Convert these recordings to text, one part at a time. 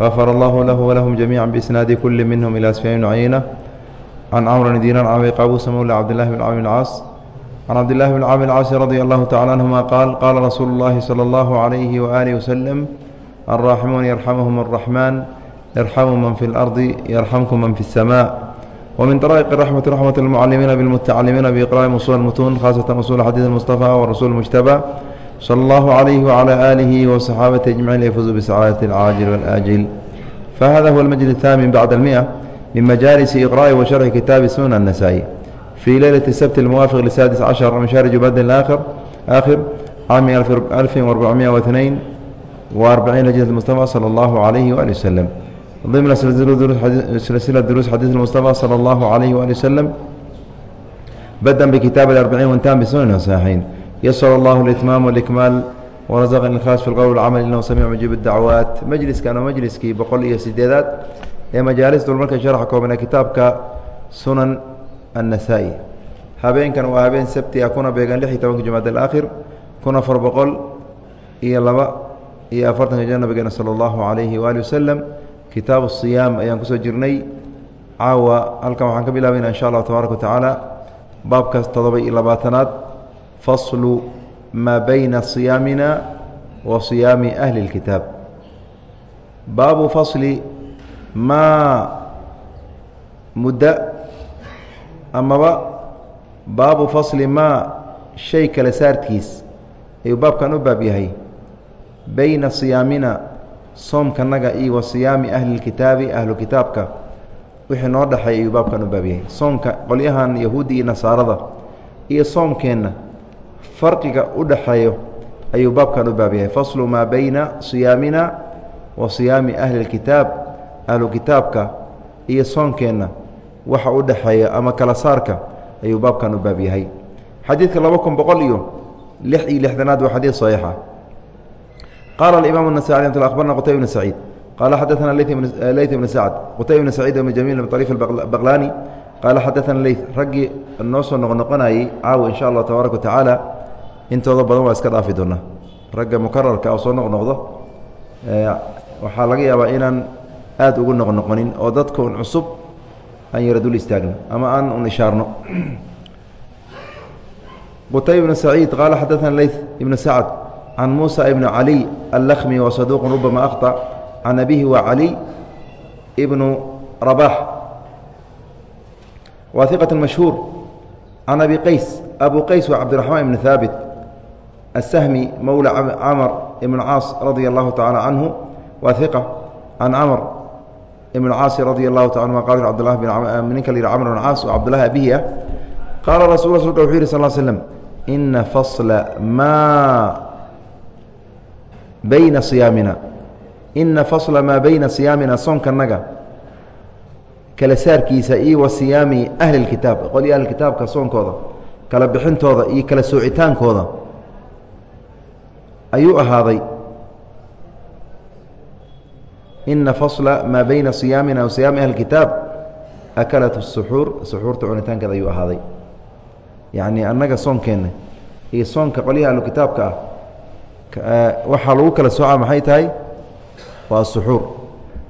غفر الله له ولهم جميعا بإسناد كل منهم إلى سفيان بن عيينة عن عمرو بن دينار عن قابوس مولى عبد الله بن عامر العاص عن عبد الله بن عامر العاص رضي الله تعالى عنهما قال قال رسول الله صلى الله عليه وآله وسلم الراحمون يرحمهم الرحمن ارحموا من في الأرض يرحمكم من في السماء ومن طرائق الرحمة رحمة المعلمين بالمتعلمين بإقراء أصول المتون خاصة أصول حديث المصطفى والرسول المجتبى صلى الله عليه وعلى آله وصحابته أجمعين ليفوزوا بسعادة العاجل والآجل فهذا هو المجلس الثامن بعد المئة من مجالس إقراء وشرح كتاب سنن النسائي في ليلة السبت الموافق للسادس عشر من شهر جماد الآخر آخر عام 1442 وأربعين لجنة المصطفى صلى الله عليه وآله وسلم ضمن سلسلة دروس حديث المصطفى صلى الله عليه وآله وسلم بدأ بكتاب الأربعين وانتهى بسنن الصحيحين يسر الله الإتمام والإكمال ورزقني الخاص في القول والعمل إنه سميع مجيب الدعوات مجلس كان مجلسكii boqol iyo sideedaad ee majaalis dulmarka sharxa koobana kitaabka sunan النasaa'i habeenkan waa habeen sabti a kuna beegan lix iyo tobanka jumcad alaakhir kun afar boqol iyo laba iyo afartanka jir nabigeena salى اllahu عalayhi waali waslem kitaabu الصiyaam ayaan kusoo jirnay caawa halkan waxaan ka bilaabayna in sha allahu tabaaraka wa tacaala baabkaas todoba iyo labaatanaad faslu maa bayna siyaamina wa siyaami ahli اlkitaab baabu fasli maa muddo amaba baabu fasli maa shay kale saarkiis ayuu baabkan u baab yahay bayna siyaamina soomkanaga iyo wa siyaami ahli اlkitaabi ahlu kitaabka wixii noo dhexeey ayuu baabkan u baab yahay soomka qolyahan yahuudda iyo nasaarada iyo soomkeenna farqiga u dhaxeeyo ayuu baabkan u baab yahay faslu maa bayna siyaamina wa siyaami ahli اlkitaab ahlu kitaabka iyo soonkeenna waxa u dhexeeya ama kala saarka ayuu baabkan u baab yahay xadiidka laba kun boqol iyo lix iyo lixdanaad waa xadiid صaxiixa qaala aimam النasai abarna qutayb bn saciid qaala xadaثna leyt bn sacd qutayb bn saciid bn jamiil bn ariif baqlani qaala xadaana ley raggii noo soo noqnoqonayey caawa insha allah tabaaraka wa intooda badan waa iska dhaafi doonaa ragga mukararka oo soo noqnoqdo waxaa laga yaabaa inaan aad ugu noqnoqonin oo dadka un cusub aan yara dul istaagno ama aan un ishaarno qutayb ibnu saciid qaala xadaana ley ibnu sacd can muusa ibni caliy allakmi wa saduuqun rubama akhطa can abihi wa caliy waa iqaة mashhuur can abi qays abu qays waa cabdiraxmaan ibn haabit asahmi mowla camr ibn caas radia allahu tacaala canhu waa iqa can camr ibn caasi radia allahu taa anuma qal ninka la yih cmr ibn caas oo cabdulahi abihi ah qaala rasul wuxuu yihi sal slm ina fasla maa bayna iyaamina ina fasla maa bayna siyaamina soonkanaga kala saarkiisa iyo wa siyaami ahli اkitaab qolii ahli kitaabka soonkooda kala bixintooda iyo kala soocitaankooda ayuu ahaaday ina fasla maa bayna siyaamina wa ahli kitaab akalat suxuur suxuurta cunitaankeeda ayuu ahaaday. Yacni annaga soonkeenna iyo soonka qolyaha ahlu kitaabka ah eh, waxaa lagu kala sooca maxay tahay? Waa suxuur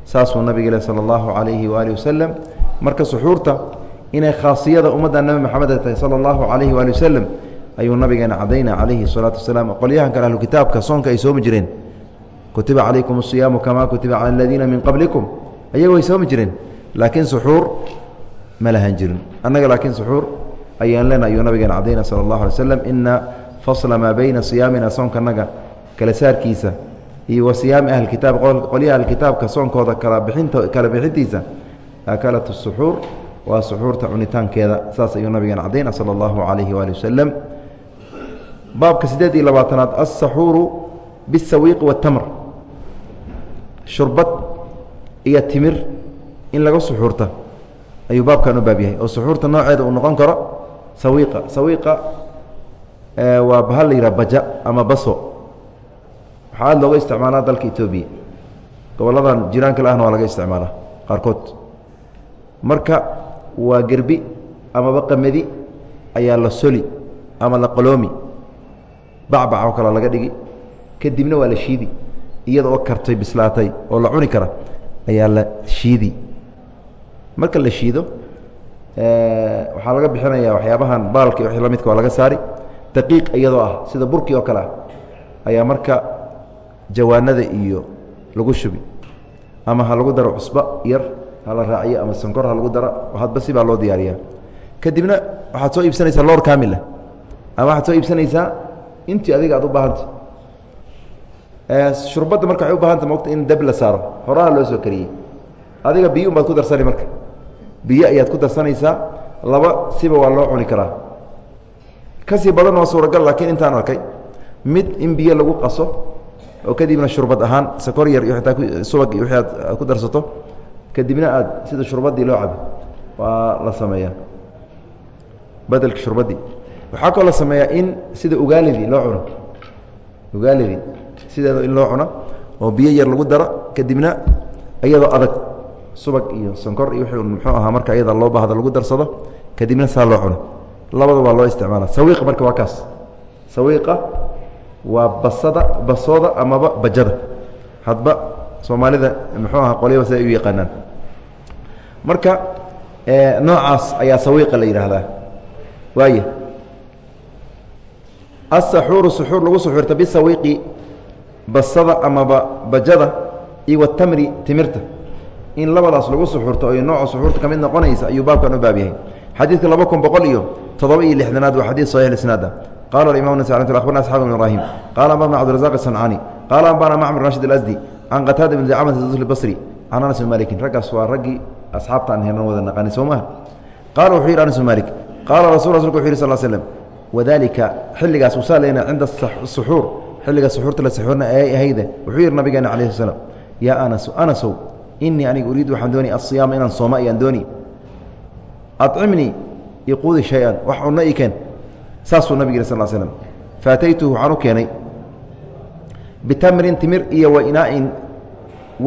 saasuu nabigale sala allahu calayhi waaali wasalam marka suxuurta inay khaasiyada ummadda nebi maxamed ay tahay sala allahu calayhi waali wasalam ayuu nabigeena cadayna calayhi salaatu wasalaam. Qolyahan kale ahlu kitaabka soonka ay soomi jireen. Kutiba calaykum asiyaamu kamaa kutiba cala aladiina min qablikum. Ayagoo ay soomi jireen laakiin suxuur ma lahan jirin. Annaga laakiin suxuur ayaan lena ayuu nabigeena cadayna sala allahu alay w ina fasla maa beyna siyaamina soonka annaga kala saarkiisa iyo wasiyaami ahlkitaab qolyaha ahlkitaabka soonkooda kala bixintiisa akalatu suxuur waa suxuurta cunitaankeeda saas ayuu nabigeen cadayn sala allahu calayhi waali wasalam baabka siddeed iyo labaatanaad asaxuuru bisawiiqi watamr shurbad iyo timir in laga suxuurta ayuu baabkan u baab yahay. Oo suxuurta nooceeda uu noqon karo sawiiqa sawiiqa waa bahal la yidhaha baja ama baso waxaa aada looga isticmaalaa dalka etoobiya goboladan jiraanka lahna waa laga isticmaalaa qaarkood. Marka waa gerbi amaba qamadi ayaa la soli ama la qaloomi bacbac oo kale laga dhigi kadibna waa la shiidi iyada oo kartay bislaatay oo la cuni kara ayaa la shiidi. Marka la shiido waxaa laga bixinaya waxyaabahan baalka iyo wii la waa laga saari daqiiq iyadoo ah sida burkii oo kale ah ayaa marka jawaanada iyo lagu shubi. Ama ha lagu daro cusba yar hala raaciyo ama sankor ha lagu daro hadba si baa loo diyaariya kadibna waxaad soo iibsanaysaa loor kaamila ama waxaad soo iibsanaysaa intii adiga aad u baahanta shurbadda marka waxay u bahanta mogta in dab la saaro horaha loo soo kariyey. Adiga biyo baad ku darsani marka. Biyo ayaad ku darsanaysaa laba siba waa loo cuni karaa. Kasii badan waa suuragal laakiin intaan arkay mid in biyo lagu qaso oo kadibna shurbad ahaan sakor yar iyo ataa subag iyo wixii aad ku darsato kadibna aad sida shurbaddii loo cabo waa la sameeyaa. Bedelka shurbadii. Waxaa kaloo la sameeyaa in sida ugaalidii loo cuno. Ugaalidii sideeda in loo cuno oo biyo yar lagu daro kadibna iyadoo adag subag iyo sonkor iyo wixii muxuu ahaa marka iyada loo baahdo lagu darsado kadibna saa loo cuno. Labada waa loo isticmaala sawiiqa marka waa kaas. Sawiiqa waa basada basooda amaba bajada. Hadba soomaalida muxuu ahaa qolyaba siday u yaqaanaan. Marka noocaas ayaa sawiiqa la yidhaahdaa. Waaya asaxuuru suxuur lagu suxuurta bisawiiqi basada amaba bajada iyo watamri timirta. In labadaas lagu suxuurto oy nooca suxuurta ka mid noqonaysa ayuu baabkan u baab yahay. Xadiidka laba kun boqol iyo toddoba iyo lixdanaad waa xadiid saxiix isnaada qala imam nas abarna asxab ibn ibrahim qala ambana cabdirazaq asancaani qaala ambana macmar rashid alasdi can qataada bn zul basri can anas bn malikin raggaas waa raggii asxaabta aan henan wada naqani soo maha qaala wuxuu yidhi anas bn malik qaala rasul rasulka wuxu yih sal slm wadalika xilligaas usaaleyna cinda suxuur xilliga suxuurta la suxuurna ay ahayde wuxuu yidhi nabigeena calayi sl slam yaa anasu anasow inii aniga uriidu waxaan dooni asiyaama inaan sooma ayaan dooni acimnii iquudi shay-an wax cunno ii keen saasuu nabig yidhi sal slm faataytuhu waxaan u keenay bitamrin timir iyo wa inaa'in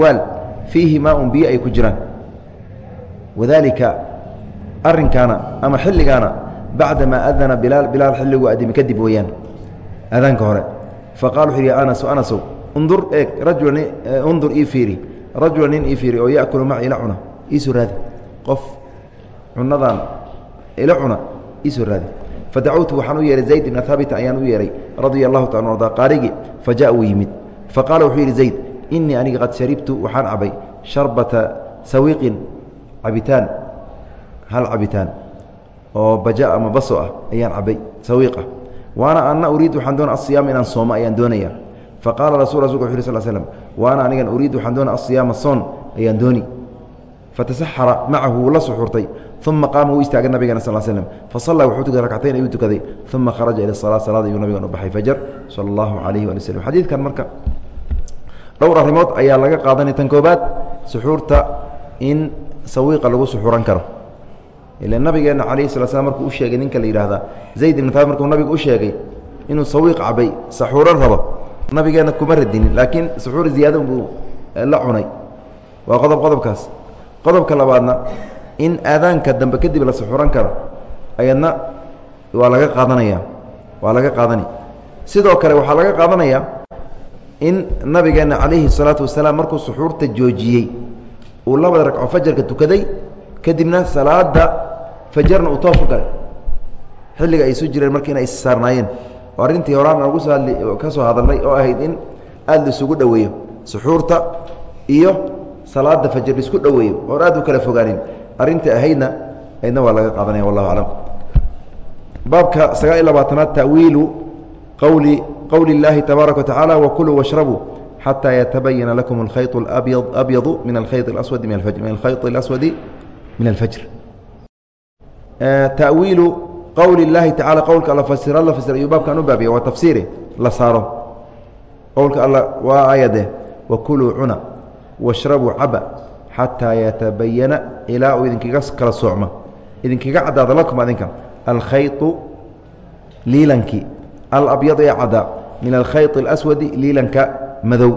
waal fiihi maaun biyo ay ku jiraan. Wadaalika arrinkaana ama xilligaana bacdamaa adana bilaal bilaal xilliguu adimi kadib weeyaan aadaanka hore faqala wuxu yhi anasu anasow undur eeg rajula undur ii fiiri rajula nin ii fiiri oo yakulu maci ila cuna iisoo raadi qof cunadan ila cuna iisoo raadi fadacawtu waxaan u yeehay zayd ibna haabita ayaan u yeehay radia allahu taala arda qaarigii fajaءa wuu yimid faqaala wuxuu yidhi zayd inii aniga qad sharibtu waxaan cabay sharbata sawiiqin cabitaan hal cabitaan oo baja ama baso ah ayaan cabay sawiiqa waana ana uriid waxaan doona asiyaama inaan sooma ayaan doonaya faqaala rasul rasulka wuxu yh sl slm waana anigan uriid waxaan doona asiyaama soon ayaan dooni fatasaxara macahu wuu la suxuurtay uma qaama wuu istaagay nabigana sal slm fasallaa wuxuu tukaday rakcatayn ayuu tukaday uma kharaja ila salaa salaad ayuu nabigan u baxay fajar sala allahu calayhi waali slm xadiidkan marka dhowr arrimood ayaa laga qaadanaya tan koobaad suxuurta in sawiiqa lagu suxuuran karo ila nabigeena calayhi sala slam markuu u sheegay ninka la yidhaahdaa zayd ibn taab markuu nabigu u sheegay inuu sawiiq cabay saxuuran rabo nabigeena kuma radinin laakiin suxuur ziyaada buu la cunay waa qodob qodobkaas qodobka labaadna in aadaanka dambe kadib la suxuuran karo ayadna waa laga qaadanaya waa laga qaadani. Sidoo kale waxaa laga qaadanaya in nabigeena calayhi salaatu wasalaam markuu suxuurta joojiyey uu labada ragco fajarka tukaday kadibna salaada fajarna uu toos u galay. Xilliga ay soo jireen marka inay issaarnaayeen oo arrintii horaan ugu soo hadli ka soo hadalnay oo ahayd in aada laisugu dhoweeyo suxuurta iyo salaada fajar la isku dhoweeyo oon aad u kala fogaanin arrintai ahaydna aydna waa laga qaadanaya wallahu aclam baabka sagaal iyo labaatanaad tawiilu qawli qowli اllaahi tabaaraka watacaala wakuluu washrabuu xataa yatabayana lakum alkhayط اlabyad abyadu min alkhayط اlaswadi min alfajr min alkhayط اlaswadi min alfajr tawiilu qowli اllaahi tacala qowlka alla fasira la fasira ayuu baabkan u baabiya waa tafsiire la saaro qowlka alla waa aayade wakuluu cuna washrabuu caba xataa yatabayana ilaa uu idinkaga kala soocmo idinkaga caddaado lakum adinka alkhayطu liilankii alabyad ee caddaa min alkhayط اlaswadi liilanka madow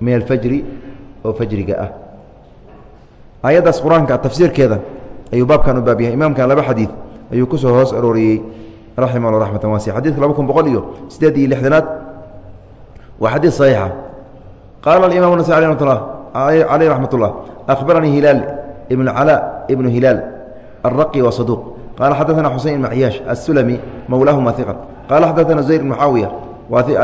min alfajri oo fajriga ah aayaddaas qur-aanka tafsiirkeeda ayuu baabkan u baab yahay imaamkan laba xadiid ayuu kusoo hoos arooriyey raximah lla raxmatan waasica xadidka laba kun boqol iyo siddeed iyo lixdanaad waa xadiid saxiixa qaala alimam nasai alي ramat lah caleyh raxmat ullah akhbaranii hilaal ibn calaa ibnu hilaal alraqi wa saduuq qaala xadaثana xusein ibn ciyaash aلsulami mowlaahuma iqa qaala xadaثana zayr ibn mucaawiya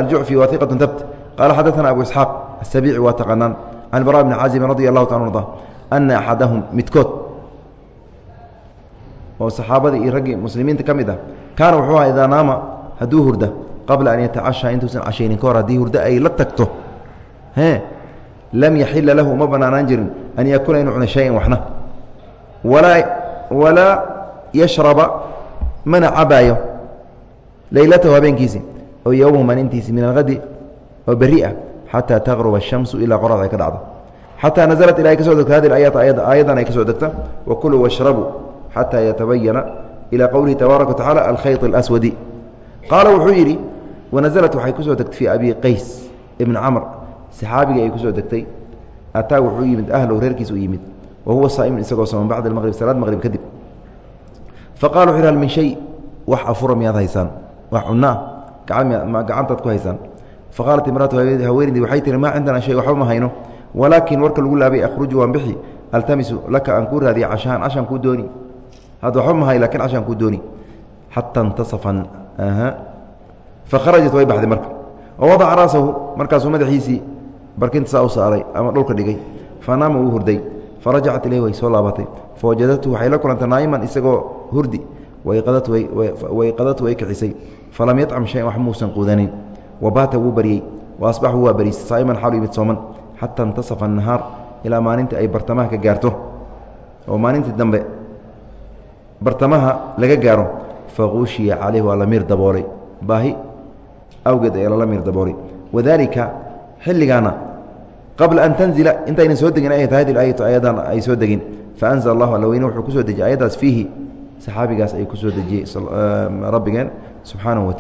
aljucfi wa iqatu tabt qaala xadaثana abu isxaaq asabici waa taqaanaan can bara bni caazibin radi allahu taala arda ana axadahum midkood oo saxaabadii iyo raggii muslimiinta ka mid ah kaana wuxuu aha idaa naama hadduu hurda qabla an yatacashaa intuusan cashaynin ka hor haddii hurdo ay la tagto e lam yaxila lahu uma banaanaan jirin an yakula inuu cuna shayan waxna walaa walaa yashraba mana cabaayo leylatahu habeenkiisi oo yowmahu maalintiisi min alhadi oo beri ah xataa taqruba الshamsu ilaa qorax ay ka dhacdo xataa naزlat ila ay ka soo degto hadi ayaat aayaddan ay ka soo degta wakuluu washrabuu xataa yatabayana ilى qowlihi tabaaraka wa tacala alkhayط اlaswadi qaala wuxuu yidhi wanaزlat waxay ku soo degtay fii abi qays ibn camr saxaabigii ay ku soo degtay ataa wuxuu yimid ahlow reerkiis u yimid wa saa'imun isagoo soman bacda almaqrib salaad maqrib kadib. Faqala wuxu hal min shay wax afura miyaad haysaan? Wax cunaa gacantaad ku haysaan? Faqaalat imraatu haweenaydii waxay tihi maa cindana shay waxba ma hayno. Walaakin warka lagu laabay akhruju waan bixi. Altamisu laka aan kuu raadiya cashaan cashaan kuu dooni. Hadda waxba ma hay laakiin cashaan kuu dooni. Xata intasafan fakharajat way baxday marka. Wawadaca raasahu markaasuu madaxiisii barkinta saa u saaray ama dhulka dhigay. Fanaama wuu hurday. Farajacat ilayh way soo laabatay. Fawajadatu waxay la kulantay naa'iman isagoo hurdi. Wayqadatu way kicisay. Falam yacam shayan wax muusan quudanin. Wabaata wuu baryey waasbaxu waa bariisay saa'iman xaalu yimid sooman. Xata intasafa annahaar ilaa maalintii ay bartamaha ka gaarto. Oo maalintii dambe bartamaha laga gaaro. Faquushiya caleyh waa la miir daboolay baahi awgeed ee lala miir daboolay wadaalika xilligaana qabla an tanzila intaynan soo degin ay tahay ayatu ayadan ay soo degin. Faanzla allahu alla wuxuu ku soo dejiyey ayaddaas fiihi. Saxaabigaas ay ku soo dejiyey rabbigeen subxaanahu wa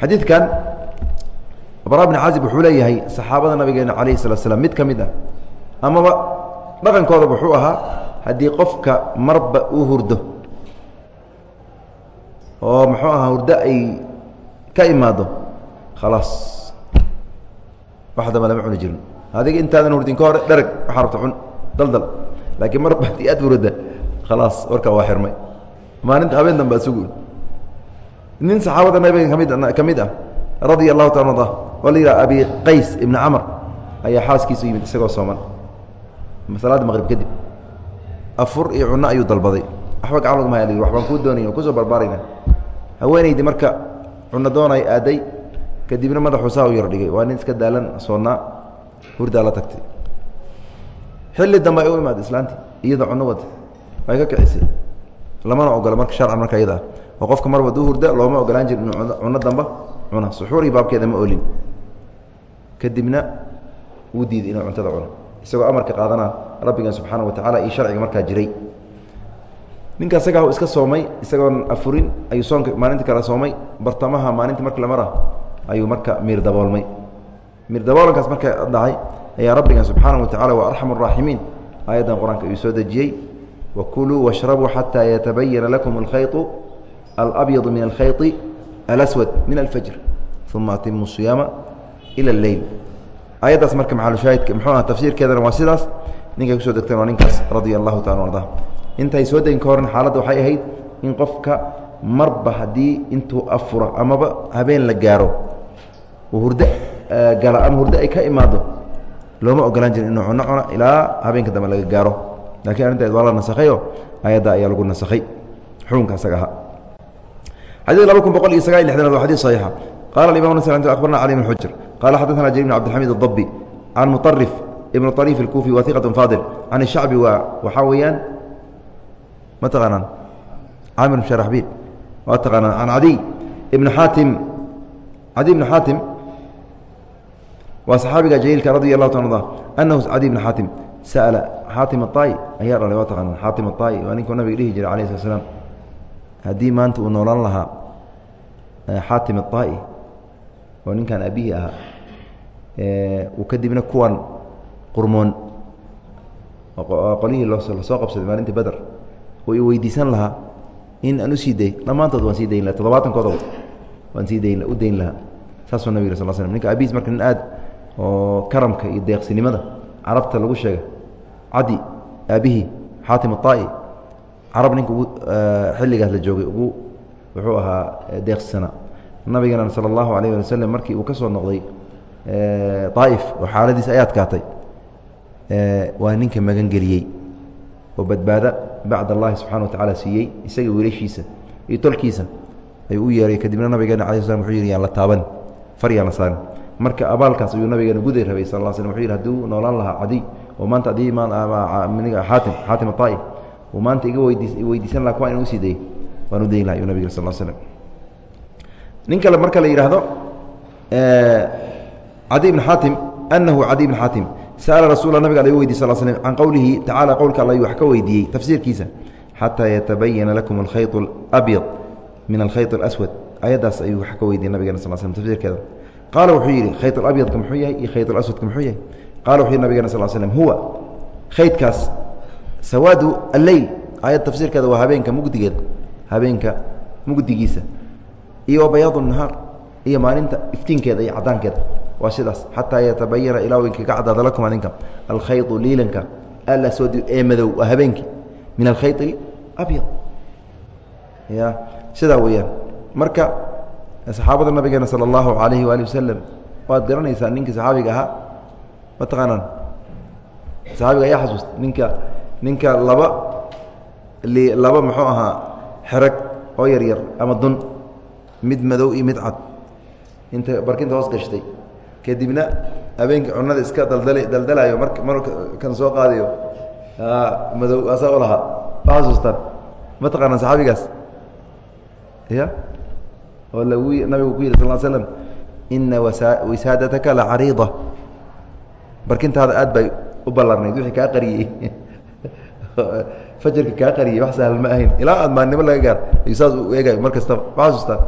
xadiidkan bara bni caazib wuxuu leeyahay saxaabada nabigeena calayhi salatu slam mid ka mid ah. Amaba dhaqankooda wuxuu ahaa haddii qofka marba uu hurdo oo muxuu ahaa hurdo ay ka imaado khalaas wax damba lama cuni jirin. Adiga intaadan hurdin ka hore dhereg waxaa rabta cun daldal. Laakiin marba haddii aad hurada khalaas warkaa waa xirmay. Maalinta habeen dambe asugu nin saxaabada nabiga ka mid ka mid ah radia allahu taala arda oo la yidhaha abi qays ibni camr ayaa xaaskiisu yimid isagoo sooman. Salaadda maqrib kadib afur iyo cunno ayuu dalbaday. Waxba gacan laguma haya waxbaan kuu doonayna ku soo barbaarayna. Haweenaydii marka cunno doonay aaday kadibna madaxuu saa u yar dhigay. Waa nin iska daalan soonnaa hurdaa la tagtay. Xilli dambe ay u imaada islaanti iyadoo cunno wada ay ka kicisay lamana ogola marka sharcan marka iyada. Oo qofka mar wad u hurda looma ogolaan jir inuu cunno damba cuna. Suxuurii baabkeeda ma olin. Kadibna wuu diiday inuu cuntada cuno. Isagoo amarka qaadanaa rabbigan subxaana wa tacala iyo sharciga markaa jiray. Ninka isagaa iska soomay isagoon afurin ayuu soonka maalinta kale soomay. Bartamaha maalinta marka la mara ayuu marka miir daboolmay. Miir daboolankaas marka dhacay ayaa rabbigan subxaana watacala wa arxam araaximiin aayaddan qur'aanka uu soo dejiyey. Wakuluu washrabuu xataa yatabayana lakum alkhayطu alabyadu min alkhayti alaswad min alfajr uma atimu siyaama ila lleyl aayaddaas marka maxalushaahidka muxuu aha tafsiirkeedana waa sidaas. Ninkay ku soo degteen waa ninkaas radia allahu tacala arda intay soo degin ka horna xaaladda waxay ahayd in qofka marba haddii intuu afuro amaba habeen la gaaro hurdo gala ama hurdo ay ka imaado looma ogolaan jirin inuu cuno cuno ilaa habeenka dambe laga gaaro lakiin arrinteed waa la nasakhayo ayadda ayaa lagu nasakhay xukunka asaga ahaa xadيث laba kun boqol iyo sagaal iyo lixdanaad wa xadيث صaحيixa qala الimam ن أخbarna cلي بن xujr qala xadaثna jrيr بن cبdالxamid الضبي can muطرف ibn طريف الكوفي wa ثiqة fاضل can الشhacbi waa waxaa weeyaan ma taqaanaan camir بن شhرحبيل waa taqaanaan can عadي بن xaatim عadي بن xaatim waa saxaabiga jaliilka radi alahu ta arda anahu sacadi bn xaatim sa'ala xaatim aai ayaa dhalay waa taqaanaa xaatim aai waa ninkuu nabiga dhihi jiray alah slat slam haddii maanta uu noolaan lahaa eh, xaatim aai oo ninkan abihi ahaa eh, uu kadibna kuwan qurmoon. Qolihii la soo qabsaday maalintii beder oo i weydiisan lahaa in aan u sii day dhammaantood waan sii dayn laha todobaatankoodaba waan sii dayn u dayn lahaa saasuu nabig sal sl ninka abihiis marka nin aad oo karamka iyo deeqsinimada carabta lagu sheega. Cadi aabihii xaatim aai carab ninka ugu xilligaas la joogay ugu wuxuu ahaa deeqsana. Nabigana sala allahu alayh ali waslem markii uu ka soo noqday daa'if oo xaaladiis ay adkaatay waa ninka magangeliyey oo badbaada bacd allahi subxana wa tacaala siiyey isaga wiilashiisa iyo tolkiisa. Ayuu u yeeray kadibna nabigeena ala slam wuxuu yidhi yaan la taaban far la saarin marka abaalkaas ayuu nabigeena guday rabay sal l slm wuxuu yidhi haduu noolaan lahaa cadiy oo maanta adii xaatim xaatim aai uu maanta iga weydiis weydiisan laha kuwa inu usii dayey waan u dayn laha ayuu nabig sal slm nin kale marka la yidhaahdo cadi bn xaatim anahu cadi bn xaatim sa'ala rasuula nabiga ala weydiy sal slm can qowlihi tacala qowlka alla wax ka weydiiyey tafsiirkiisa xataa yatabayana lakum alkhayط اlabyad min alkhayط اlaswad ayaddaas ayuu wax ka weydiiyey nabigena sal slm tafsiirkeeda qaala wuxuu yidhi khayd alabyadka muxuu yahay iyo khayd alaswadka muxuu yahay. Qala wuxu yidhi nabigana sal slm huwa khaydkaas sawaadu alleyl aayad tafsiirkeeda waa habeenka mugdigeeda habeenka mugdigiisa. Iyo wa bayaadu nahaar iyo maalinta iftiinkeeda iyo caddaankeeda. Waa sidaas. Xataa yatabayana ilaa winkaga caddaada lakum adinka. Alkhaydu liilanka alaswadu ee madow waa habeenkii min alkhayd alabyad ya sidaa weeyaan. Marka saxaabada nabigeena salى اllahu alayhi waali wasalam waad garanaysaa ninkii saxaabiga ahaa? Mataqaanaan saxaabiga ayaa xasuusta ninka ninka laba laba muxuu ahaa xerag oo yar yar ama dun mid madow iyo mid cad. Inta barkinta hoos gashtay. Kadibna habeenkii cunada iska daldal daldalayo mar mar kan soo qaadayo madow asaa u lahaa. Ma xasuustaan? Ma taqaanaa saxaabigaas? Ya oo nabigu ku yidhi sal l slam ina wisaadataka la cariida. Barkintaada aad bay u ballarnayd wixii kaa qariyey. Fajarka kaa qariyey wax sahal ma ahayn. Ilaa aad maalnimo laga gaar ayuu saas u eegayo mar kastaba ma xasuustaan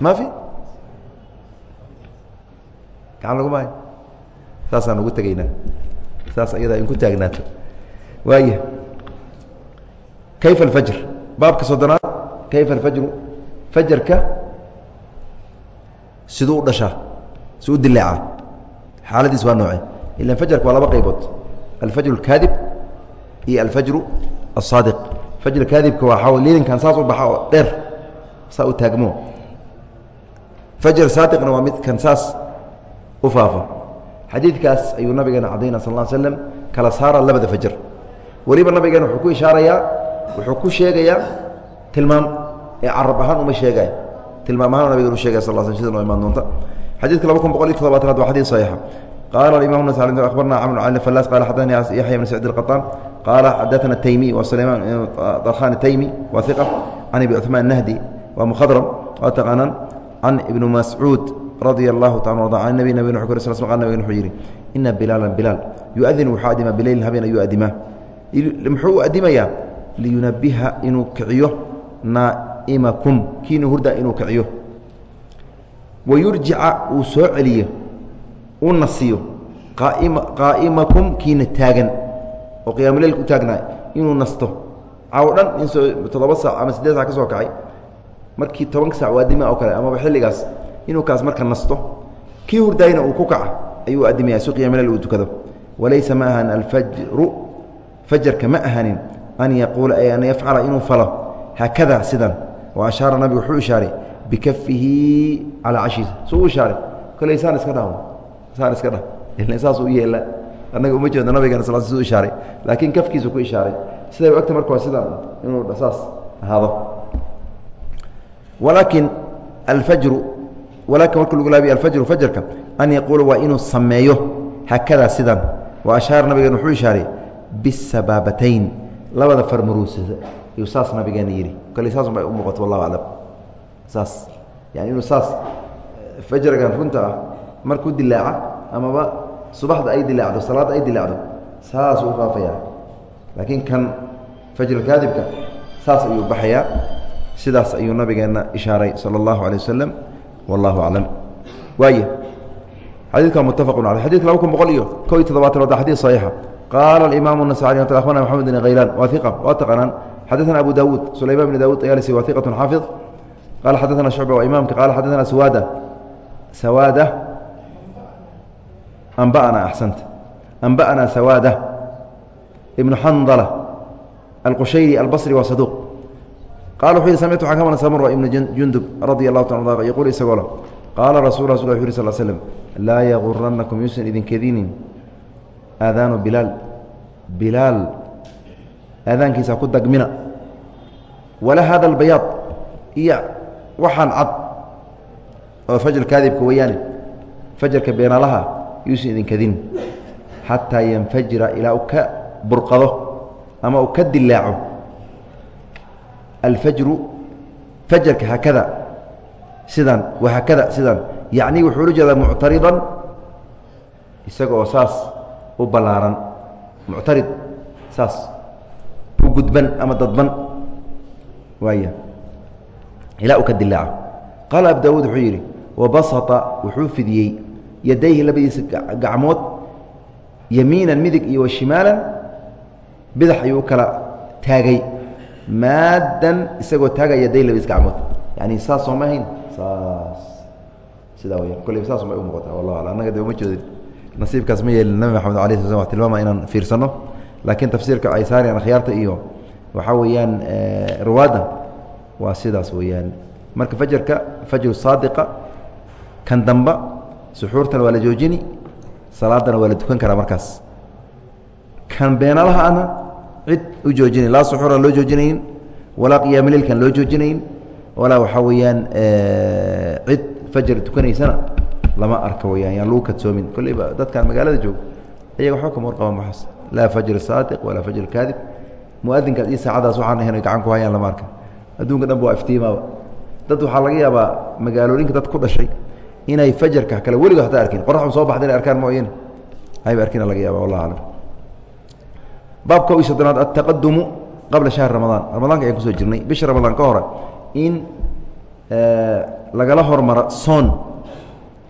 maafi? Gacan laguma hay saasaan ugu tegaynaa. Saas ayadaa in ku taagnaato waaya kayfa alfajr? Baabka soddonaad kayfa alfajru fajarka siduu u dhashaa si u dileecaa xaaladiis waa nooce ilan fajarka waa laba qaybood alfajr اkaadib iyo alfajru الصaadiq fajr kaadibka waa liilinkan saas u baxa oo dheer saa u taagmo fajr saadiqna waa mid kan saas u faafa xadiidkaas ayuu nabigeena cadayna sal ا slm kala saara labada fajr weliba nabigeena wuxuu ku ishaarayaa wuxuu ku sheegayaa tilmaam carab ahaan uma sheegay tilmaam ahaan nabiga u shegay sal sl sida noo imaan doonta. Xadiidka laba kun boqol iyo toddobaatanaad waa xadiid saxiixa qala imam bn sacd akhbarna camr can falas qala xadani yaxya bn sacid alqataan qaala xadaana taymi wa sulayman darkhan taymi wa iqa can abi cuثmaan nahdi wa mukhadram waa taqaanaan can ibnu mascuud radia allahu taala arda can nabi nabig nuux kor sl sl qal nabig nuxuu yidhi ina bilaalan bilaal yu-adin wuxuu adima bileyli habeen ayuu adimaa muxuu u adimayaa liyunabiha inuu kiciyo naaimakum kiinu hurdaa inuu kiciyo. Wayurjica uu soo celiyo uu nasiyo. Qaa'imakum kiina taagan. Oo qiyaamuleilka u taagnaay inuu nasto. Cawo dhan insoo saac ama siddeed sac ka soo kacay. Markii tobanka sac waadima oo kale amaba xilligaas inuu kaas marka nasto. Kii hurdaayna uu ku kaca ayuu adimaya si qiyamulel uu tukado. Walaysa ma ahan alfajru fajarka ma ahanin an yaquula ay an yafcala inuu falo haakada sidan wa ashaara nabigu wuxuu ishaaray bikafihi calaa cashiisa suu u ishaaray koley saan iska dhaho saan iska dhah ila saas u yeela annaga uma jeedno nabigeena sal sl ishaaray laakiin kafkiisu ku ishaaray siday ogta marka waa sidaan inuu saas ahaado walaakin alfajru walaakin marka lagu laabiya alfajru fajarka an yaquula waa inuu sameeyo haakadaa sidan wa ashaara wuxuu ishaaray bisabaabatayn labada farmaruusada yuu saas nabigeena yidhi kale saasubay u muuqato wallahu aclam saas yani inuu saas fajrigan runta ah markuu dilaaca amaba subaxda ay dilaacdo salaadda ay dilaacdo saasuu u faafayaa laakiin kan fajr kaadibka saas ayuu baxayaa sidaas ayuu nabigeenna ishaaray sala allahu alay wasalam wallahu aclam waay xadiidka mutafaqu aley xadidka laba kun boqol iyo ko iyo todobaatan wa xadid saxiixa qaala alimaamu nasaci abana maxamed bn khaylaan waa iqa waa taqaanaan xadaثna abu dawuud sulayman bn dawud ayaalisi wa iqaة xaafiظ qala xadaثna shucba waa imaamka qala xadaثna sawada sawaada anba'anaa axsanta anba'anaa sawaada ibnu xandala alqushayri albasri waa saduuq qala wuxuu yihi samictu waxaan ka maqlay samura ibnu jundub radia allahu taala an yaquul isagoo leh qaala rasul rasul wuxu yiri sal slm laa yaguranakum yuusan idinkedinin aadaanu bilaal bilaal aadaankiisa ku dagmina. Wala hada albayaad iyo waxaan cad oo fajr kaadibka weeyaane fajarka beenaalaha yuusan idinkedinin xataa yanfajira ilaa u ka burqado ama uu ka dilaaco alfajru fajarka haakada sidan wahaakada sidan yacni wuxuu ula jeedaa muctaridan isaga saas u ballaaran. Muctarid saas gudban ama dadban. Waaya ilaa uu ka dilaaco qaala abu daawuud wuxuu yidhi wabasata wuxuu fidiyey yadayhi labadiisa gacmood yamiinan midig iyo washimaalan bidax ayuu kala taagay maadan isagoo taagaya yaday labadiis gacmood. Yani saas sooma ahayn? Saas. Sidaa weya kolley saas ma u muuqata wallah ala annaga de uma jeedin nasiibkaas ma yeelin. Nabi maxamed alay sla slam wa tilmaama inaan fiirsano laakiin tafsiirka ay saarayaan akhyaarta iyo waxaa weeyaan ruwaadda waa sidaas weeyaan. Marka fajarka fajru saadiqa kan damba suxuurtana waa la joojini salaadana waa la dukan karaa markaas. Kan beenalaha ana cid u joojinayn laa suxuuran loo joojinayn walaa qiyaama leilkan loo joojinayn walaa waxaa weeyaan cid fajar tukanaysana lama arka weyaan yaan lagu kadsoomin. Kolleyba dadkan magaalada jooga ayaga waxba kama warqabaan waxaas laa fajr saadiq walaa fajr kaadib. Muadinkaas iyo saacadaas waxaan ahayn gacan ku hayaan lama arka adduunka dhan ba waa iftiimaaba. Dad waxaa laga yaabaa magaalooyinka dad ku dhashay inay fajarka kale weligo hataa arkin qoraxu soo baxda inay arkaan mooyane ayba arkina laga yaaba wallah aclam. Baabka iyo soddonaad altaqadumu qabla shahri ramadaan ramadaanka ayaan ku soo jirnay. Bisha ramadaan ka hore in lagala hormaro soon.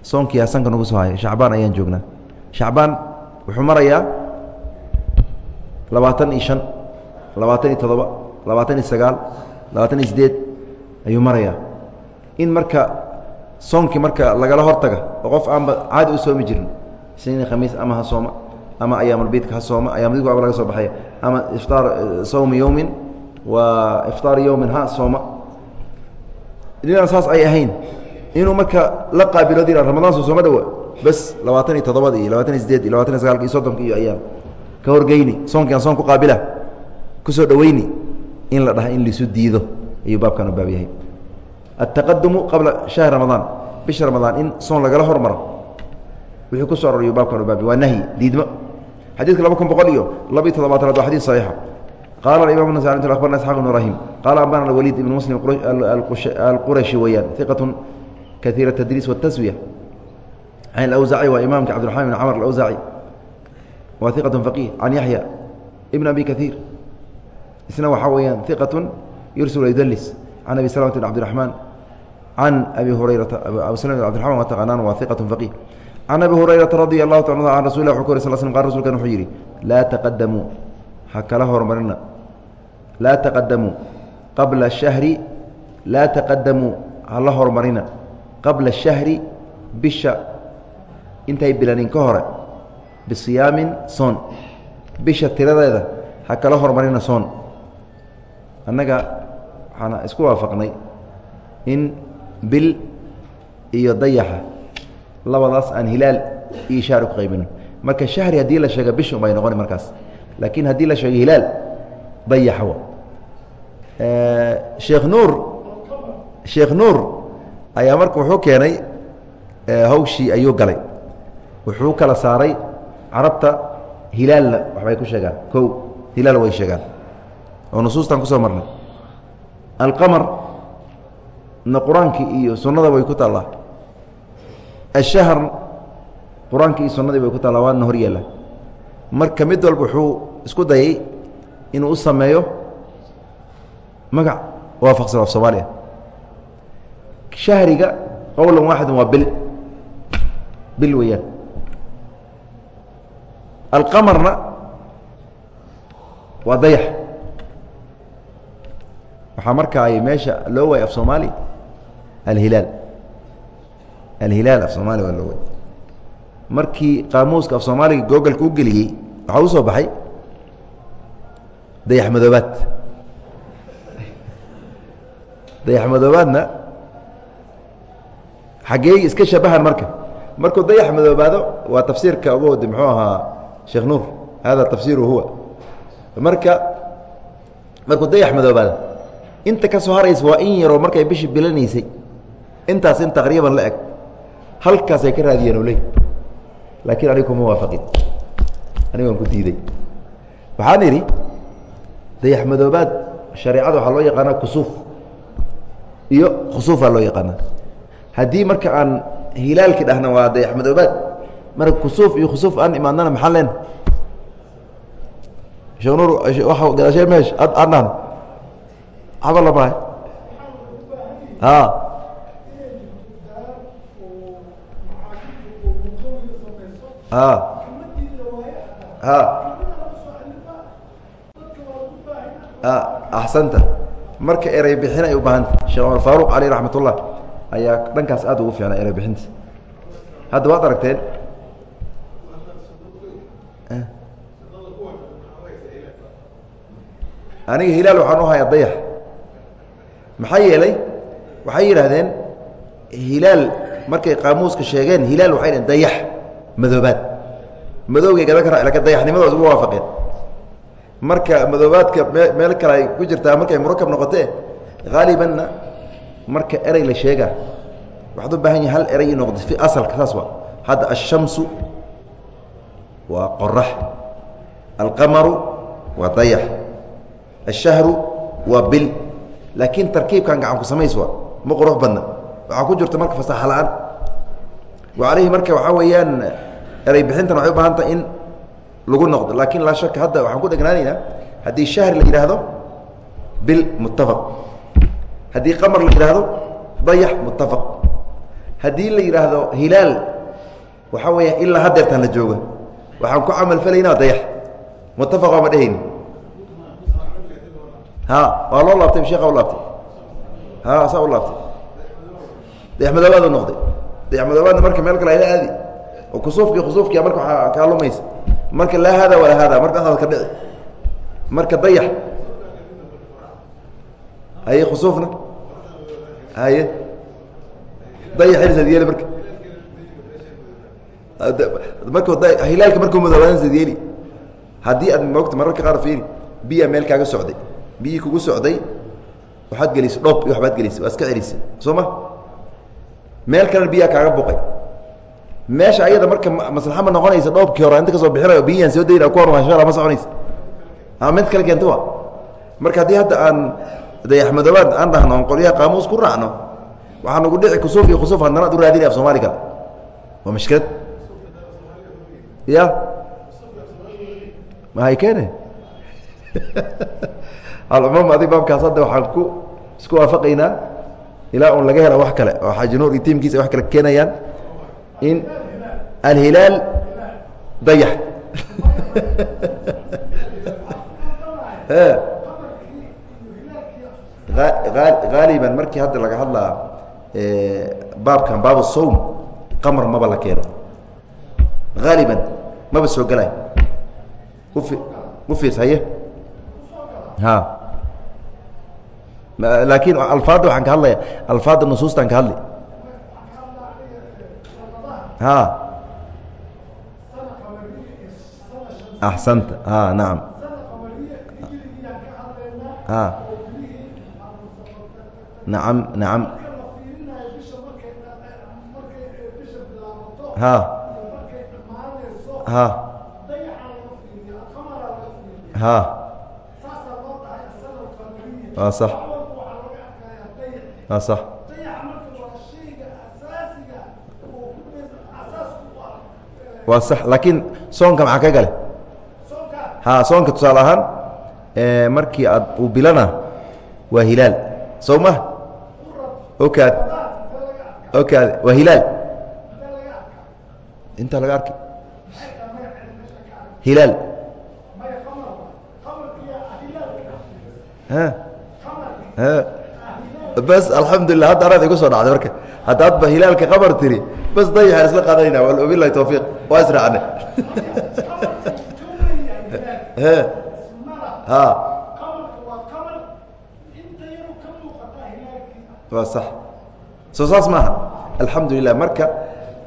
Soonkii asanka nagu soo haya shacbaan ayaan joognaa. Shacbaan wuxuu marayaa labaatan iyo shan labaatan iyo toddoba labaatan iyo sagaal labaatan iyo sideed ayuu marayaa. In marka soonkii marka lagala hortaga oo qof aanba caadi u soomi jirin isniin khamiis ama ha sooma ama ayaamulbiidka ha sooma ayaamulbiidka waaba laga soo baxaya ama iftaar sawmi yowmin wa iftaar yowmin ha sooma. Inaan saas ay ahayn inuu marka la qaabilo dira ramadaan soo sooma dhawa bas labaatan iyo toddobada iyo labaatan iyo sideed iyo labatan iyo sagaalka iyo soddonka iyo ayaam ka horgeyni soonkiiaan soon ku qaabila ku soo dhaweyni in la dhaha in laisu diido ayuu baabkan u baab yahay. Altaqadumu qabla shahri ramadaan bisha ramadaan in soon lagala hormaro wixii ku so arorayuu baabkan u baab waa nahyi diidmo. Xadiidka laba kun boqol iyo laba toddobaatanaad waa xadid saxiixa qala imam nas abarna isxaq ibn ibrahim qala ambana waliid ibn muslim alqurashi weeyaan iqatun kaiira tadriis wataswiya can awzaci waa imaamka cabdiraxman ibn camr alawzaci waa iqatun faqih. Can yaxya ibn abi kaiir isna waxaa weeyaan iqatun yursil yudlis can abi salamata bn cabdiraxmaan can abi hurayrata abu slm abdiaman waa taqaanaan waa iqatun faqih. Can abi hurayrata radia allahu taala an rasul wu kor sl sl qal rsulkan wuxuu yidhi laa taqadamuu ha kala hormarina laa taqadamuu qabla shahri laa taqadamuu hala hormarina qabla shahri bisha. Intay bilanin ka hore bisiyaamin soon. Bisha tiradeeda ha kala hormarina soon. Annaga waxaan isku waafaqnay in bil iyo dayaxa labadaas aan hilaal iyo shahri ku qaybino marka shahri haddii la sheega bisha ubay noqoni markaas laakiin haddii la sheego hilaal dayaxwa sheekh nuur sheekh nuur ayaa marka wuxuu keenay hawshii ayuu galay. Wuxuu kala saaray carabta hilaalna waxbay ku sheegaan. Kow hilaal way sheegaan. Oo nusuustan ku soo marnay. Alqamar na qur'aankii iyo sunnada way ku taallaa. Ashahr qur'aankii iyo sunnadii way ku taallaa waana hor yeela marka mid walba wuxuu isku dayay inuu u sameeyo magac. Waafaqsan af soomaaliya. Shahriga qowlan waaxida waa bil. Bil weeyaan alqamarna waa dayax. Waxaa marka ay meesha loo waayay af soomaali alhilaal. Alhilaal af soomaali waa loo waay markii qaamuuska af soomaaliga googalka u geliyey waxaa u soo baxay? Dayax madoobaad. Dayax madoobaadna xaggee iska shabahan marka. Markuu dayax madoobaado waa tafsiirka ugu muxuu ahaa sheekh nuur hada tafsiiru huwa. Marka markuu dayax madoobaado inta ka soo haraysa waa in yaroo markay bishii bilanaysay intaas in taqriiban la eg halkaasay ka raadiyeen oley laakiin aniga kuma waafaqin. Anigaan ku diiday. Waxaan idhi dayax madoobaad shareecada waxaa loo yaqaanaa kusuuf. Iyo khusuufaa loo yaqaanaa. Haddii marka aan hilaalki dhahna waa dayax madoobaad marka kusuuf iyo khusuuf aan imaadnana maxaan leen? Sheekh nuur waa gadaashee meesh ad dhahno waxba lamahay a a a axsanta. Marka erey bixin ay u baahanta sheekh cumar faaruq caleyh raxmat ullah ayaa dhankaas aad ugu fiicnaa erey bixinta. Hadda waad aragteen aniga hilaal waxaan u hayaa dayax maxaa yeelay waxay yidhaahdeen hilaal markay qaamuuska sheegeen hilaal waxay dhaheen dayax madoobaad. Madowgay gadan kara laakiin dayaxnimadooda ugu waafaqeen. Marka madoobaadka me meel kale ay ku jirtaa markay murakab noqotee haalibanna marka erey la sheega waxaad u baahan yahi hal erey noqdo fi asalka saas waa. Hadda ashamsu waa qorax alqamaru waa dayax ashahru waa bil laakiin tarkiibkan gacan ku samays waa ma qurux badna waxaa ku jirta marka fasaxa la'aan wa calayhi marka waxaa weeyaan erey bixintan waxay u baahan tahay in lagu noqdo laakiin laa shaka hadda waxaan ku dhegnaanaynaa haddii shahr la yidhaahdo bil muttafaq haddii qamar la yidhaahdo dayax muttafaq haddii la yidhaahdo hilaal waxaa weeya ilaa hadeertaan la jooga waxaan ku camal falaynaa dayax muttafaq waa ma dhehayni ha waa loo laabtay sheekha u laabtay. Ha saa u laabtay. Dayax madoobaadu noqday. Dayax madoobaadna marka meel kale ayla aadi. Oo kusuufki kusuufkia marka waaa kaa lumaysa. Marka laa hada walaa hada marka dhexdaad ka dhici. Marka dayax. Haye khusuufna haye. Dayax sad yeeli marka. Marku hilaalka markuu madoobadan sad yeeli. Haddii aad moogta mararka qaar fiiri biya meel kaaga biyii kugu socday waxaad gelisay dhoob iyo waxbaad gelisay waa iska celisay soo ma meel kalena biyaa kaaga buqay meesha ayada marka maslaxa ma noqonaysa dhoobkii hore inta ka soo bixinayo biyaan soo dayna ku horma insha ma soconaysa. Ama mid kale keenta wa marka haddii hadda aan dayaxmadoobaad aan dhahno on qolyaha qaamuus ku raacno waxaa nagu dhici kusuuf iyo khusuuf haddana ad u raadinay af soomaali kale. Waa mashkilad. Ya mahay keene alcumuum adig baabkaas hadda waxaan ku isku waafaqaynaa ilaa un laga hela wax kale oo xaaji nuur iyo tiimkiisa wax kale keenayaan in alhilaal dayax. Haaliban markii hadda laga hadlaa baabkan baab sowm qamar maba la keeno. Haaliban maba soo gelay ufi ufiis haye? Ha laakiin alfaadda waxaan ka hadlaya alfaadda nusuustaan ka hadli. Ha. Axsanta ha nacam ha. Nacam nacam ha. Ha. Ha. Waa sax waa sax. Waa sax laakiin soonka maxaa ka gale ha soonka tusaale ahaan markii aad uu bilana waa hilaal. Sow ma okaad okaad waa hilaal. Intaa laga arkay hilaal. Ha bas alxamdulilah hadda anaad igu soo dhacday marka. Haddaadba hilaalka qabar tiri bas dayaxaan isla qaadanayna wabilahi tawfiiq waa israacne waa sax. Soo saas maaha. Alxamdulilah marka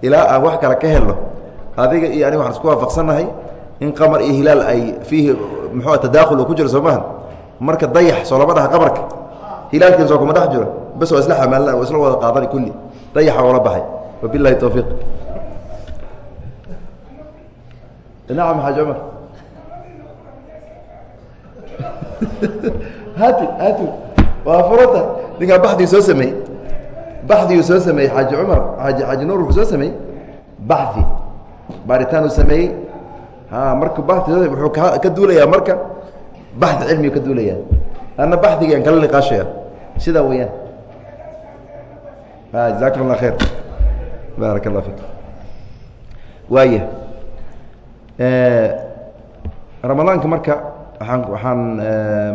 ilaa aan wax kale ka helno adiga iyo aniga waxaan isku waafaqsannahay in qamar iyo hilaal ay fiihi muxua tadakhul uu ku jiro soo maaha. Marka dayax soo lama dhaha qabarka hilaalkiin soo kuma dhex jiro bas waa isla xamaalna waa isla wada qaadani kulli. Dayaxa oola baxay. Wabilahi tawfiiq. Nacam xaaj cumar hati hati waa furata. Ninkaa baxdigii soo sameeyey baxdigii soo sameeyey xaaji cumar xaaji xaaji nuur wuxuu soo sameeyey baxdi. Baaritaan uu sameeyey marka baxdi wuxuu ka ka duulayaa marka. Baxdi cilmigu ka duulayaa anna baxdigaan kala niqaashaya sidaa weeyaan jazakum allah khayr baarak allah fik waaya ramadaanka marka waaan waxaan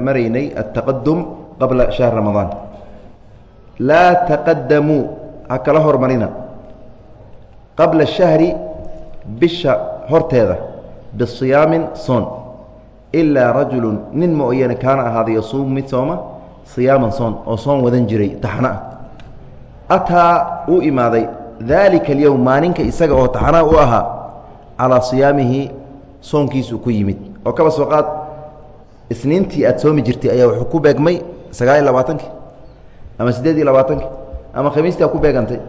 maraynay altaqadum qabla shahr ramadaan laa taqadamuu ha kala hormarina qabla shahri bisha horteeda bisiyaamin soon ilaa rajulu nin mooyane kaana ahaaday yasuum mid sooma siyaaman soon oo soon wadan jiray taxna ah. Ataa uu imaaday daalika alyowm maalinka isaga oo taxnaa u ahaa calaa siyaamihi soonkiisuu ku yimid. Oo kaba soo qaad isniintii aad soomi jirtay ayaa wuxuu ku beegmay sagaal iyo labaatankii ama siddeed iyo labaatankii ama khamiistii aa ku beegantay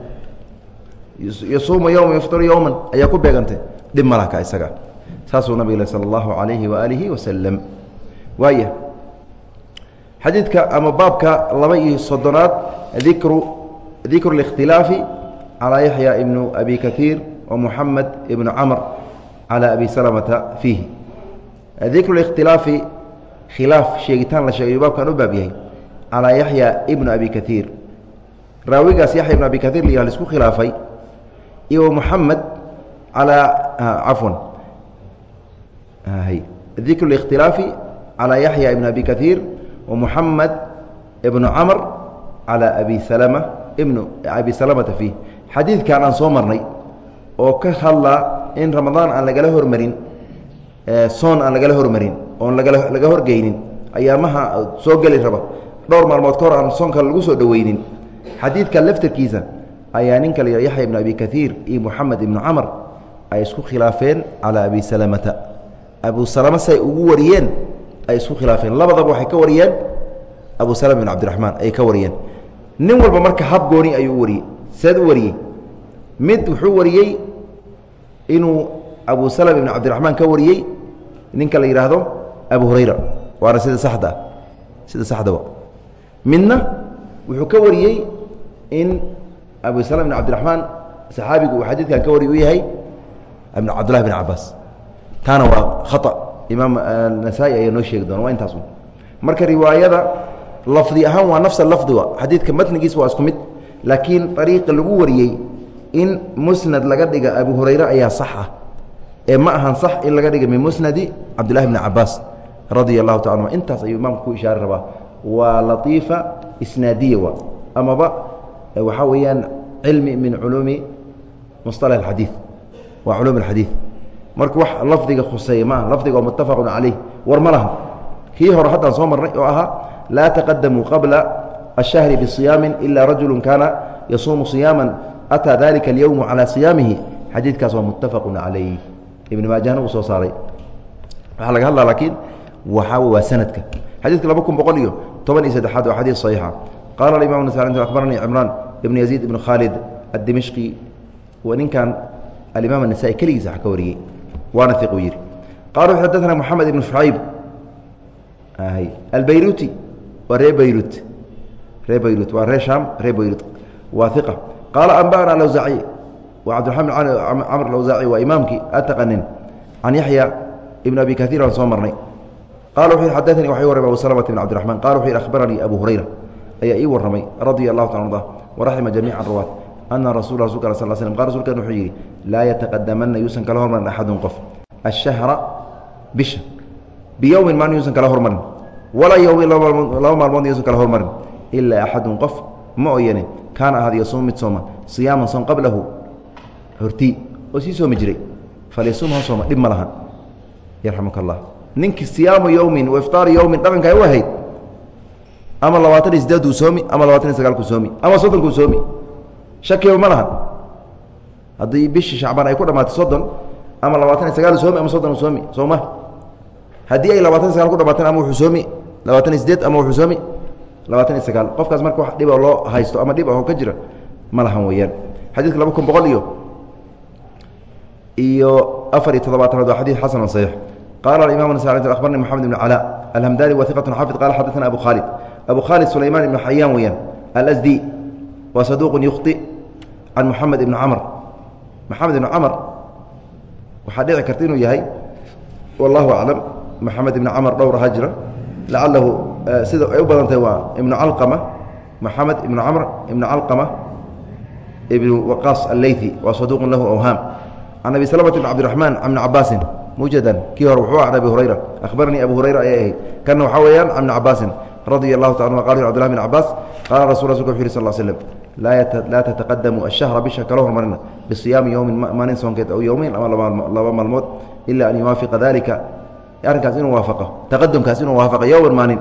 yasuuma yowma yuftiru yowman ayaa ku beegantay dhib malaka isaga saasuu nabig le sala allahu calayhi waaalihi wasalam waaya xadiidka ama baabka laba iyo soddonaad dikru dikru اlikhtilaafi calaa yaxya ibnu abi kaiir wa muxamed ibnu camr calى abi salamata fiihi dikru اlikhtilaafi khilaaf sheegitaan la sheegayu baabkan u baab yahay calaa yaxya ibnu abi kaiir raawigaas yaxya ibnu abi kaiir la isku khilaafay iyo muxamed calaa cafwan dikru اlikhtilaafi calaa yaxya ibn abi kaiir wa muxamed ibnu camr calى abi salama ibnu abi salamata fiih xadiidkan aan soo marnay oo ka hadla in ramadaan aan lagala hormarin soon aan lagala hormarin oon laga horgeynin ayaamaha soo geli raba dhowr maalmood ka hor aan soonka lagu soo dhoweynin xadiidka laftarkiisa ayaa ninka la yaxya ibnu abi kaiir iyo moxamed ibnu camr ay isku khilaafeen calaa abi salamata abu salama say ugu wariyeen ay isku khilaafeen. Labadaba waxay ka wariyeen abu salama bin cabdiraxmaan ayay ka wariyeen. Nin walba marka hab gooni ayuu u wariyey seed u wariyey. Mid wuxuu wariyey inuu abu salama ibn cabdiraxmaan ka wariyey ninka la yidhaahdo abu hurayra. Waana sida saxda sida saxdaba. Midna wuxuu ka wariyey in abu salama ibn cabdiraxmaan saxaabigu uu xadiidkan ka wariy u yahay ibn cabdullahi bin cabaas taana waa khata imaam nasaa-i ayaa noo sheegi doona waa intaas marka riwaayada lafdi ahaan waa nafsa lafdiga xadiidka matnigiisa waa isku mid laakiin ariiqa lagu wariyey in musnad laga dhiga abu hurayre ayaa sax ah ee ma ahan sax in laga dhiga min musnadi cabdillahi bni cabaas radia allahu taala anhu intaas ayuu imaamku ku ishaari rabaa waa latiifa isnaadiya wa amaba waxaa weeyaan cilmi min culuumi musطalaح اxadiiث waa culuum اxadiiث marka wax lafdiga khuseeya maaha lafdiga oo muttafaqun calayh war ma kii hore haddaan soo marnay oo ahaa laa taqadamuu qabla ashahri bisiyaamin ilaa rajulu kaana yasuumu siyaaman. Ataa dalika alyowmu calaa siyaamihi. Xadiidkaas waa muttafaqun calayh ibn maajahna uu soo saaray. Waxaa laga hadlaa laakiin waxaa waa sanadka. Xadiidka laba kun boqol iyo toban iyo saddexaad waa xadiid saxiixa. Qaala alimam nasai akhbaranii cimraan ibn yaziid ibn khaalid addimishqi. Ninkan alimaam anasai keligiisa wax ka wariyey waana iquu yihi qala xadana moxamed ibn شhucayb albayruti waa ree bayrut ree bayrut waa ree shaam ree bayrut waa iqa qaala anba'na alawsaaciy waa cabdiraxmaan camr alawsaaci waa imaamkii ataqanin can yaxya ibn abi kaiir aan soo marnay. Qala wuxu yhi xadaanii waxay warramay abu salamata bn cabdiraxman qala wuxu yhi akhbaranii abu hurayra ayaa ii warramay radia allahu taala arda waraxima jamiica ruwaat ana sl slm qal rsulkan wuxuu yidhi laa yataqadamana yuusan kala hormarin axadun qof ashahra bisha biyowmin maalin yuusan kala hormarin walaa yowmin laba maalmood yuusan kala hormarin ilaa axadun qof ma oyane kaana ahaad yasuum mid sooma siyaaman soon qablahu hortii oo sii soomi jiray falyasuum ha sooma dhib ma lahan yarxamuka allah ninkii siyaamu yowmin wa ifطaaru yowmin dhaqanka u ahayd ama labaatan iyo sideeduu soomi ama labaatan iyo sagaalkuu soomi ama soddonkuu soomi shakiba ma lahan haddii bishii shacbaan ay ku dhamaatay soddon ama labaatan iyo sagaal soomi ama soddon soomi soo ma haddii ay labaatan sagaal ku dhamaateen ama wuxuu soomi. Labaatan iyo sideed ama wuxuu soomi. Labaatan iyo sagaal. Qofkaas marka wax dhiboo loo haysto ama dhib ahoo ka jira ma lahan weeyaan. Xadiidka laba kun boqol iyo iyo afar iyo toddobaatanaad waa xadiid xasan saxiix. Qaala imam nas abarni moxamed ibn calaa alhamdani wa iqat xafid qala abu khaalid. Abu khaalid sulayman ibn xayaan weeyaan. Alasdi waa saduuqun yukhti an muxamed ibni camr maxamed ibni camr waxaa dhici karta inuu yahay wallahu aclam maxamed ibni camr dhowr ahaa jira lacalahu eh, sida ay u badantahay waa ibnu calqama maxamed ibnu camr ibnu calqama ibnu waqaas alleythi waa saduuqun lahu awhaam can abi salmata ibn cabdiraxmaan bni cabaasin mujadan kii hore wuxuu an abi hurayra. Ahbaranii abu hurayra ayay ahayd. Kana waxaa weeyaan can bni cabaasin radia allahu taala qa cabdillah bn cabaas qaala rasul rasulka wuxu yh sal slam laa tataqadamu ashahra bisha kala hormarina bisiyaami yowmin maalin soonkeed ow yowmeyn ama laba maalmood ila an yuwaafiqa dalika arrinkaas inuu waafaqo taqadumkaas inuu waafaqo yowman maalin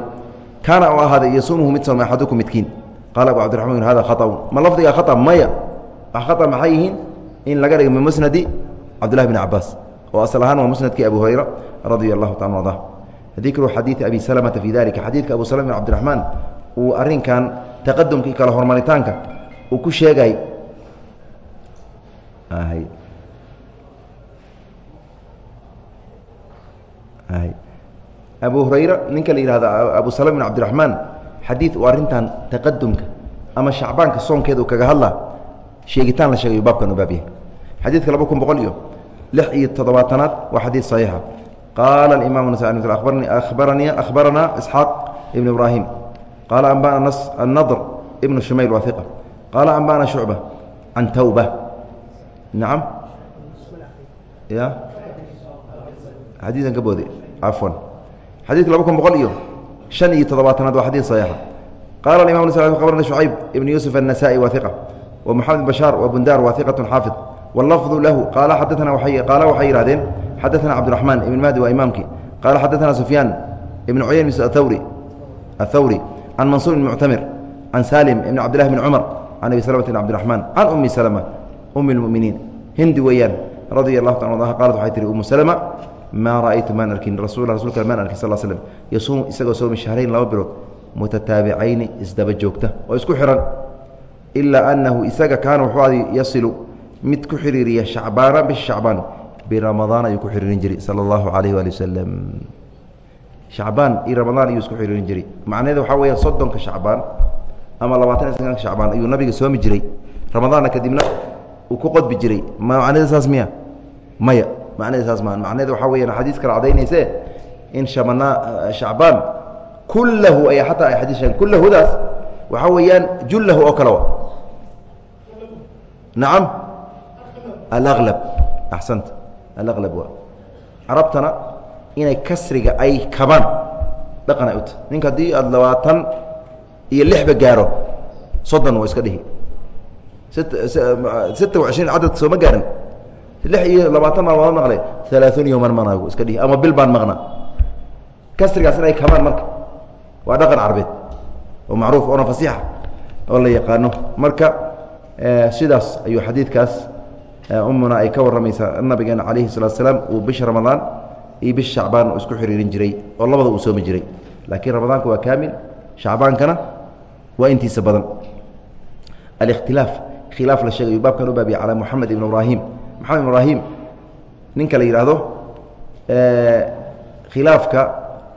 kaana u ahaaday yasunuhu mid sooma axadukum midkiin qaala abu cabdiraxman hada khaطun ma lafdigaa khata maya wax khata maxay yihiin in laga dhigo min musnadi cabdullahi bn cabaas oo asal ahaan waa musnadkii abi hurayra radia allahu taala arda dikru xadiidi abi salamata fii dalika xadiidka abu salama bn cabdiraxmaan uu arrinkan taqadumka i kala hormaritaanka uu ku sheegay. Abu hurayra ninka la yihahdo abu salm bin cabdiraxmaan xadiid uu arrintan taqadumka ama shacbaanka soonkeeda uu kaga hadla sheegitaan la sheegay baabkan u baab yahay. Xadiidka laba kun boqol iyo lix iyo toddobaatanaad waa xadiid saxiixa. Qaala imam baranii ahbarana isxaaq ibn ibraahim. Qaala anbana annadr ibnu shumayl waa iqa qaala ambana shucba can tawba nacam ya xadiian ka boode cafwan xadiidka laba kun boqol iyo shan iyo toddobaatanaad waa xadii saxiixa qaala alimam qabrna shucayb ibn yuusuf annasa'i waa iqa wa moxamed ibn bashaar wa bundar waa iqatun xaafid wallafdu lahu qaala xadana qaala waxay yihahdeen xadaana cabdiraxmaan ibn mahdi waa imaamkii qaala xadaana sufyaan ibn cuyayn mis athawri can mansuur ibn muctamir can salim ibn cabdillahi bn cumar can abi slmt bn abdiraxmaan can ummi slma um اlmuminiin hindi weeyaan radia alahu ta a qaalat waxay tihi umu slma maa ra'aytu maan arkin rasu rasulka maan arkin sal slm yasuum isagoo soomi shahrayn laba bilood mutataabicayni isdaba joogta oo isku xihan ilaa anahu isaga kaana wuxuu adi yasilu mid ku xiriiriya shacbaana bisha shacbaan biramadaan ayuu ku xiriirin jiray sala allahu calayh waali wasalam shacbaan iyo ramadaan ayuu isku xiriirin jiray macnaheeda waxaa weeya soddonka shacbaan ama labaatan iyo saganka shacbaan ayuu nabiga soomi jiray. Ramadaanna kadibna uu ku qodbi jiray. Macnaheeda saas miya? Maya. Macnaheeda saas maa macnaheeda waxaa weeyaan xadiis kale cadaynayse in shamanaa shacbaan kullahu ay xataa ay xadiis sheegen kullahudaas waxaa weeyaan jullahu oo kale wa. Nacam alaqlab axsanta. Alaqlab waa carabtana inay kasriga ay kabaan. Dhaqan ay u tahy ninka haddii aada labaatan iyo lixba gaaro soddon waa iska dhihi. Sita wa cishriin cadad sooma gaarin. Lix iyo labaatan maalmood maqlay. Alaaثuun yowman managu iska dhihi ama bil baan maqnaa. Kasrigaas inay kabaan marka. Waa dhaqan carbeed oo macruuf oona fasiixa oo la yaqaano. Marka sidaas ayuu xadiidkaas umuna ay ka warramaysaa. Nabigeena calayhi salatu salaam uu bisha ramadaan iyo bisha shacbaan isku xiriirin jiray oo labada uu soomi jiray. Laakiin ramadaanka waa kaamil shacbaankana waa intiisa badan. Alikhtilaaf khilaaf la sheegayu baabkan u baabiya calaa moxamed ibn ibraahim moxamed ibn ibraahim ninka la yidhaahdo khilaafka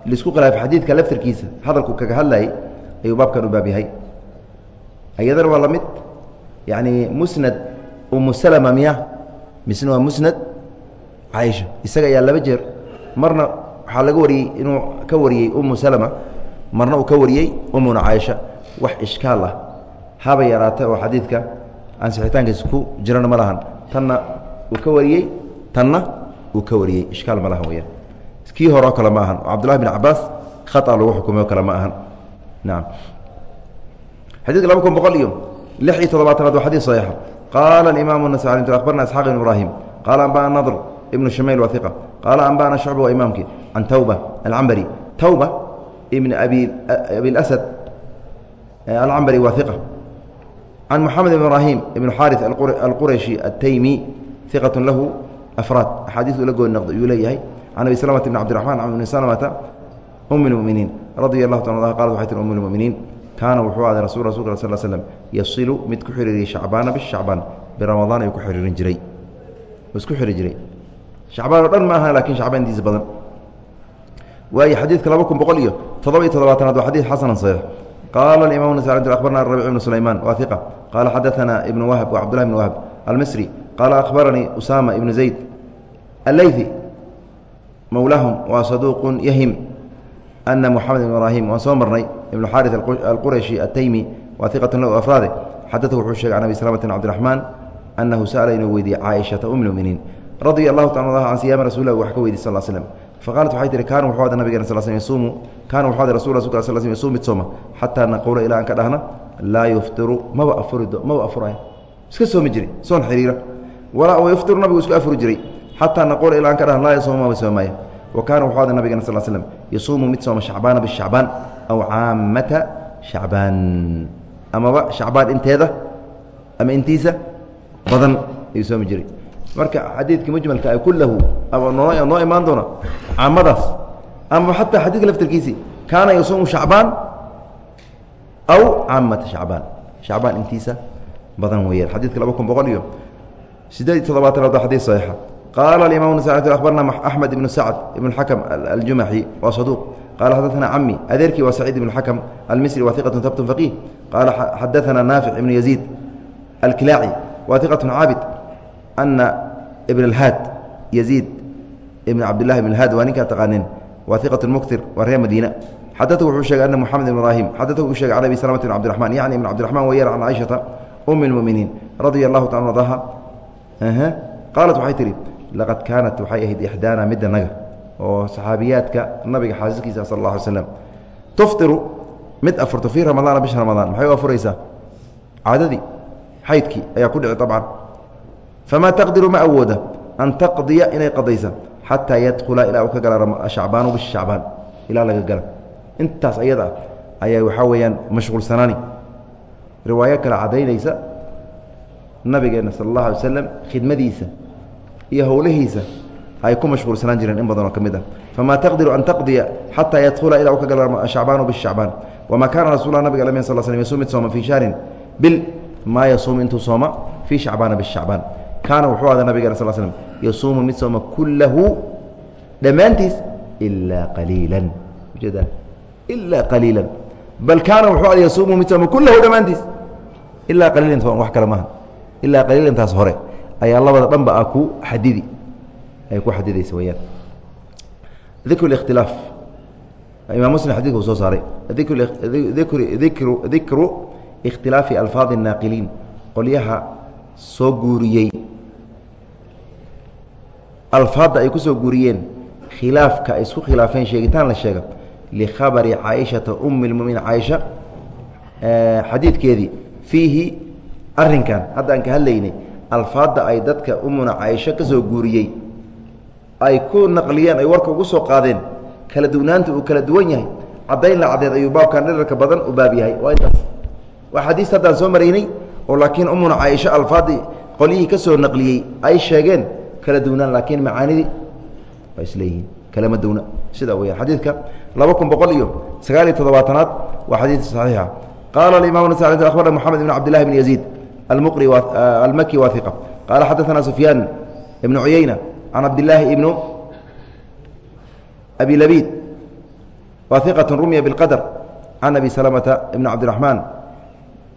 la isku khilaafay xadiidka laftarkiisa hadalku kaga hadlayay ayuu baabkan u baab yahay ayadana waa la mid. Yacni musnad umu salama miya. Misna waa musnad caaisha. Isaga ayaa laba jeer. Marna waxaa laga wariyey inuu ka wariyey umu salama marna uu ka wariyey umuna caaisha wax ishkaal ah. Haba yaraata oo xadiidka ansixitaankiisa ku jirana ma lahan. Tanna uu ka wariyey tanna uu ka wariyey. Ishkaal ma lahan weyaan kii hore oo kale ma ahan. Oo cabdullahi bin cabaas khata lagu xukumay oo kale ma ahan. Nacam xadidka laba kun boqol iyo lix iyo toddobaatanaad waa xadis saxiixa. Qaala imaamu nasai akhbarna isxaaq ibn ibraahim. Qaala anbana nadr ibnu shumayl waa iqa qaala anbana shucba waa imaamkii can tawba alcambari tawba ibn abi abilasad alcambari waa iqa can moxamed ibn ibraahim ibn xaari alqurashi ataymi iqat lahu afraad. Axaadiisu la gooni noqdo yuu leeyahay. Can abi slmta bn cabdiraxman bn slmata um اlmuminiin radia allahu ta qalat waxay tir um اlmuminiin kaana wuxuu aaday rasul rasulka sal slm yasilu mid ku xiriiriyey shacbaana bishacbaan biramadaan ayuu ku xiriirin jiray. Isku xiri jiray. Shacbaan oo dhan ma aha laakiin shacbaan intiisa badan. Waayo xadiidka laba kun boqol iyo toddoba iyo toddobaatanaad waa xadiid xasanan saxiix qaala imam abarna rabic ibnu sulayman waa iqa qaala xadaثana ibnu wahb wa cabdullahi ibn wahb almisri qaala akhbaranii usama ibnu zayd allayfi mowlaahum waa saduuqu yahim ana moxamed ibn ibraahim waan soo marnay ibnu xaari alqurashi ataymi waa iqatun lahu afraade xadata wuxuu sheegay can abi bn cabdiraxmaan anahu sa'ala inuu weydiiyey caaishata um lmuminiin radia allahu taala can siyaami rasulah wax ka weydiy sal slm faqaalat waxay tihi kaana wuxuu ada nabigeen sal sl yasuumu kaana wuxuu ada rasul sal sl yasuum mid sooma xataa naquula ilaa aan ka dhahna laa yuftiru maba afuri maba afuraya iska soomi jiray soon xiriira walaa yuftiru nabigu isku afuri jiray xataa naquula ilaa aan ka dhahna laa yasuumu maba soomaya wa kaana wuxuu ada nabigeen sal slm yasuumu mid sooma shacbaana bishacbaan aw caamata shacbaan amaba shacbaan inteeda ama intiisa badan ayuu soomi jiray marka xadiidka mujmalka ay kulahu ama noo imaan doona caamadaas ama xataa xadiidka laftarkiisii kaana yasuumu shacbaan aw caamata shacbaan. Shacbaan intiisa badan weeyaan. Xadiidka laba kun boqol iyo sideed iyo toddobaatanaad waa xadiid saxiixa. Qaala alimam nas akhbarna axmed ibnu sacd ibn xakam aljumaxi waa saduuq qala xadaثana cami adeerkii waa saciid ibn xakam almisri waa iqatu habtun faqiih. Qaala xadaثana naafic ibnu yaziid alkilaaci waa iqatu caabid ana ibn اlhaad yaziid ibn cabdillahi ibn اlhaad waa ninkaa taqaanin waa iqatu muktir waa reer madiina xadata wuxuu sheegay ana moxamed ibn ibraahim xadata wuxuu shegay can abi salmata ibn cabdiraxman yacni ibn cabdiraxman wayar can caaishata um اlmuminiin radia allahu taala adaha qaalat waxay tihi laqad kaanat waxay ahayd ixdaana midda naga oo saxaabiyaadka nabiga xaasiskiisa sal اla alay slam tuftiru mid afurto fii ramadaana bisha ramadaan maxay u afuraysaa caadadii xaydkii ayaa ku dhici abcan famaa taqdiru ma awooda an taqdiya inay qadaysa xataa yadkhula ilaa uu ka gala shacbaanu bisha shacbaan ilaa laga gala intaas ayada ah ayaa waxaa weeyaan mashquulsanaani riwaayo kale cadaynaysa nabigeenna sal اllahu alay waslam khidmadiisa iyo howlihiisa ay ku mashquulsanaan jireen in badanoo ka mid ah famaa taqdiru an taqdiya xataa yadkhula ilaa uu ka gala shacbaanu bisha shacbaan wamaa kaana rasulah nabiga alm sal slm yasuu mid sooma fii shahrin bil maa yasuum intuu sooma fii shacbaana bisha shacbaan kaana wuxuu ada nabigeen sal slm yasuumu mid sooma kullahu dhammaantiis ilaa qaliilan ujeeda ilaa qaliilan bal kaana wuxuu ada yasuumu mid sooma kullahu dhammaantiis ilaa qaliilan wax kale maaha ilaa qaliilantaas hore ayaa labada dhanba ah ku xadidi ay ku xadidaysa weyaan dikru اkhtilaaf imaam muslim xadidka uu soo saaray dikru dikru ikhtilaafi alfaadi الnaaqiliin qolyaha soo guuriyey alfaadda ay ku soo guuriyeen khilaafka ay isku khilaafeen sheegitaan la sheega likhabari caaishata umi اlmuminiin caaisha xadiidkeedii fiihi arrinkan hadda aan ka hadlaynay alfaadda ay dadka umuna caaisho ka soo guuriyey ay ku naqliyeen ay warka ugu soo qaadeen kala duwnaanta uu kala duwan yahay caddayn la caddeed ayuu baabkan dherarka badan u baab yahay. Waa intaas. Waa xadiis haddaan soo maraynay oo laakiin umuna caaisho alfaaddii qolyihii ka soo naqliyey ay sheegeen kala duwnaan laakiin macaanidii waa isleeyihiin kalama duwna sidaa weyaan xadiidka laba kun boqol iyo sagaal iyo toddobaatanaad waa xadiid saxiixa qaala alimam nas akhbarna moxamed ibn cabdillahi bn yaziid almuqri almaki waa iqa qaala xadaثana sufyaan ibnu cuyeyna can cabdillaahi ibnu abi labiid waa iqaة rumya biاlqadr can abi salamata ibn cabdiraxmaan